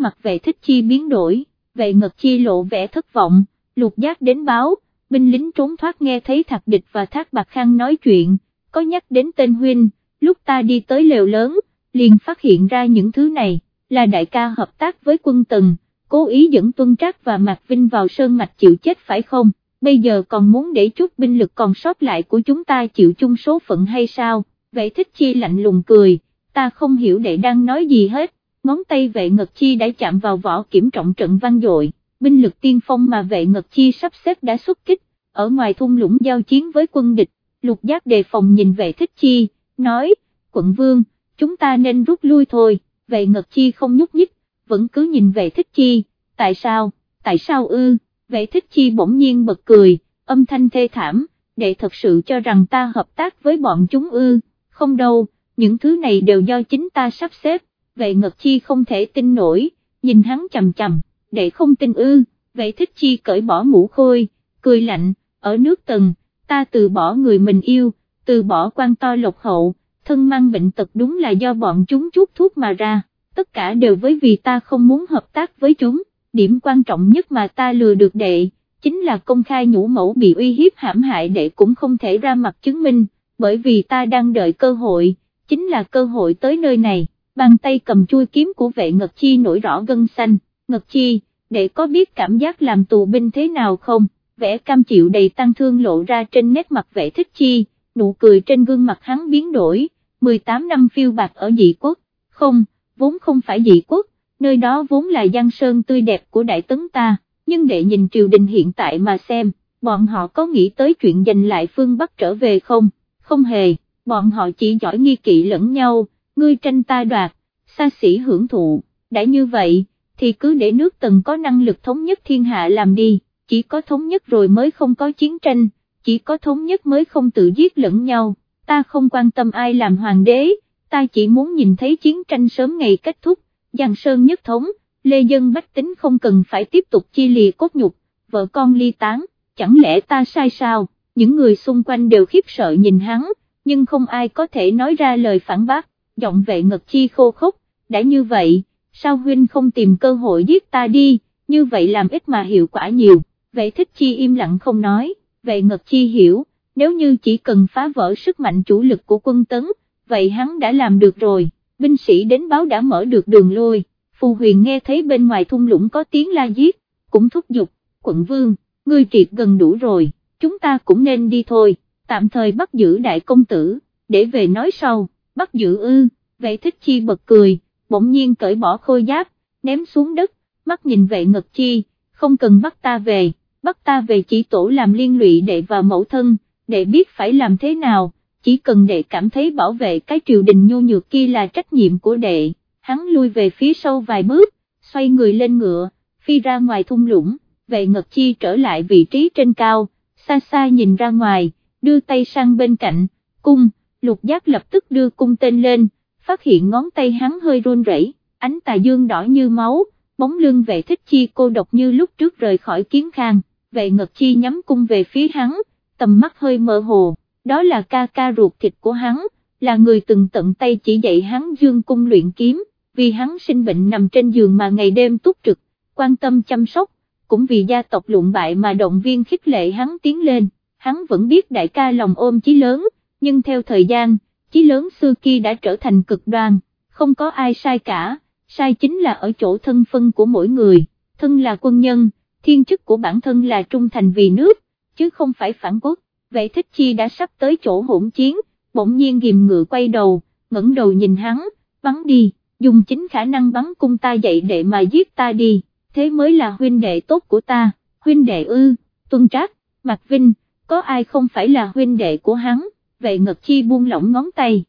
mặt vệ thích chi biến đổi vệ ngật chi lộ vẻ thất vọng, lục giác đến báo, binh lính trốn thoát nghe thấy thạc địch và thác bạc khang nói chuyện, có nhắc đến tên huynh, lúc ta đi tới lều lớn, liền phát hiện ra những thứ này, là đại ca hợp tác với quân tần, cố ý dẫn tuân trác và mạc vinh vào sơn mạch chịu chết phải không, bây giờ còn muốn để chút binh lực còn sót lại của chúng ta chịu chung số phận hay sao, vệ thích chi lạnh lùng cười, ta không hiểu đệ đang nói gì hết, ngón tay vệ ngật chi đã chạm vào võ kiểm trọng trận vang dội, binh lực tiên phong mà vệ ngật chi sắp xếp đã xuất kích, ở ngoài thung lũng giao chiến với quân địch, lục giác đề phòng nhìn vệ thích chi, nói, quận vương, chúng ta nên rút lui thôi, vệ ngật chi không nhúc nhích, vẫn cứ nhìn vệ thích chi, tại sao, tại sao ư, vệ thích chi bỗng nhiên bật cười, âm thanh thê thảm, đệ thật sự cho rằng ta hợp tác với bọn chúng ư, không đâu, những thứ này đều do chính ta sắp xếp, vệ ngật chi không thể tin nổi, nhìn hắn chầm chầm, đệ không tin ư, vệ thích chi cởi bỏ mũ khôi, cười lạnh, ở nước tầng, ta từ bỏ người mình yêu, từ bỏ quan to lộc hậu, thân mang bệnh tật đúng là do bọn chúng chút thuốc mà ra, tất cả đều với vì ta không muốn hợp tác với chúng, điểm quan trọng nhất mà ta lừa được đệ, chính là công khai nhũ mẫu bị uy hiếp hãm hại đệ cũng không thể ra mặt chứng minh, bởi vì ta đang đợi cơ hội, chính là cơ hội tới nơi này, bàn tay cầm chui kiếm của vệ Ngật Chi nổi rõ gân xanh, Ngật Chi, đệ có biết cảm giác làm tù binh thế nào không, vẻ cam chịu đầy tăng thương lộ ra trên nét mặt vệ thích chi, nụ cười trên gương mặt hắn biến đổi, 18 năm phiêu bạc ở dị quốc, không, vốn không phải dị quốc, nơi đó vốn là giang sơn tươi đẹp của đại tấn ta, nhưng để nhìn triều đình hiện tại mà xem, bọn họ có nghĩ tới chuyện giành lại phương Bắc trở về không, không hề, bọn họ chỉ giỏi nghi kỵ lẫn nhau, ngươi tranh ta đoạt, xa xỉ hưởng thụ, đã như vậy, thì cứ để nước tần có năng lực thống nhất thiên hạ làm đi, chỉ có thống nhất rồi mới không có chiến tranh, chỉ có thống nhất mới không tự giết lẫn nhau, ta không quan tâm ai làm hoàng đế, ta chỉ muốn nhìn thấy chiến tranh sớm ngày kết thúc, Giang Sơn nhất thống, lê dân bách tính không cần phải tiếp tục chi lìa cốt nhục, vợ con ly tán, chẳng lẽ ta sai sao, những người xung quanh đều khiếp sợ nhìn hắn, nhưng không ai có thể nói ra lời phản bác, giọng vệ ngật chi khô khốc, đã như vậy, sao huynh không tìm cơ hội giết ta đi, như vậy làm ít mà hiệu quả nhiều, vệ thích chi im lặng không nói, vệ ngật chi hiểu, nếu như chỉ cần phá vỡ sức mạnh chủ lực của quân tấn, vậy hắn đã làm được rồi, binh sĩ đến báo đã mở được đường lôi, phù huyền nghe thấy bên ngoài thung lũng có tiếng la giết, cũng thúc giục, quận vương, ngươi triệt gần đủ rồi, chúng ta cũng nên đi thôi, tạm thời bắt giữ đại công tử, để về nói sau, bắt giữ ư, vệ thích chi bật cười, bỗng nhiên cởi bỏ khôi giáp, ném xuống đất, mắt nhìn vệ ngật chi, không cần bắt ta về, bắt ta về chỉ tổ làm liên lụy đệ và mẫu thân, đệ biết phải làm thế nào, chỉ cần đệ cảm thấy bảo vệ cái triều đình nhu nhược kia là trách nhiệm của đệ, hắn lui về phía sau vài bước, xoay người lên ngựa, phi ra ngoài thung lũng, vệ ngật chi trở lại vị trí trên cao, xa xa nhìn ra ngoài, đưa tay sang bên cạnh, cung, lục giác lập tức đưa cung tên lên, phát hiện ngón tay hắn hơi run rẩy, ánh tà dương đỏ như máu, bóng lưng vệ thích chi cô độc như lúc trước rời khỏi kiến khang, vệ ngật chi nhắm cung về phía hắn, tầm mắt hơi mơ hồ, đó là ca ca ruột thịt của hắn, là người từng tận tay chỉ dạy hắn dương cung luyện kiếm, vì hắn sinh bệnh nằm trên giường mà ngày đêm túc trực, quan tâm chăm sóc, cũng vì gia tộc lụng bại mà động viên khích lệ hắn tiến lên, hắn vẫn biết đại ca lòng ôm chí lớn, nhưng theo thời gian, chí lớn xưa kia đã trở thành cực đoan, không có ai sai cả, sai chính là ở chỗ thân phân của mỗi người, thân là quân nhân, thiên chức của bản thân là trung thành vì nước, chứ không phải phản quốc, vệ thích chi đã sắp tới chỗ hỗn chiến, bỗng nhiên ghim ngựa quay đầu, ngẩng đầu nhìn hắn, bắn đi, dùng chính khả năng bắn cung ta dậy để mà giết ta đi, thế mới là huynh đệ tốt của ta, huynh đệ ư, tuân trác, Mạc Vinh, có ai không phải là huynh đệ của hắn, vệ ngật chi buông lỏng ngón tay,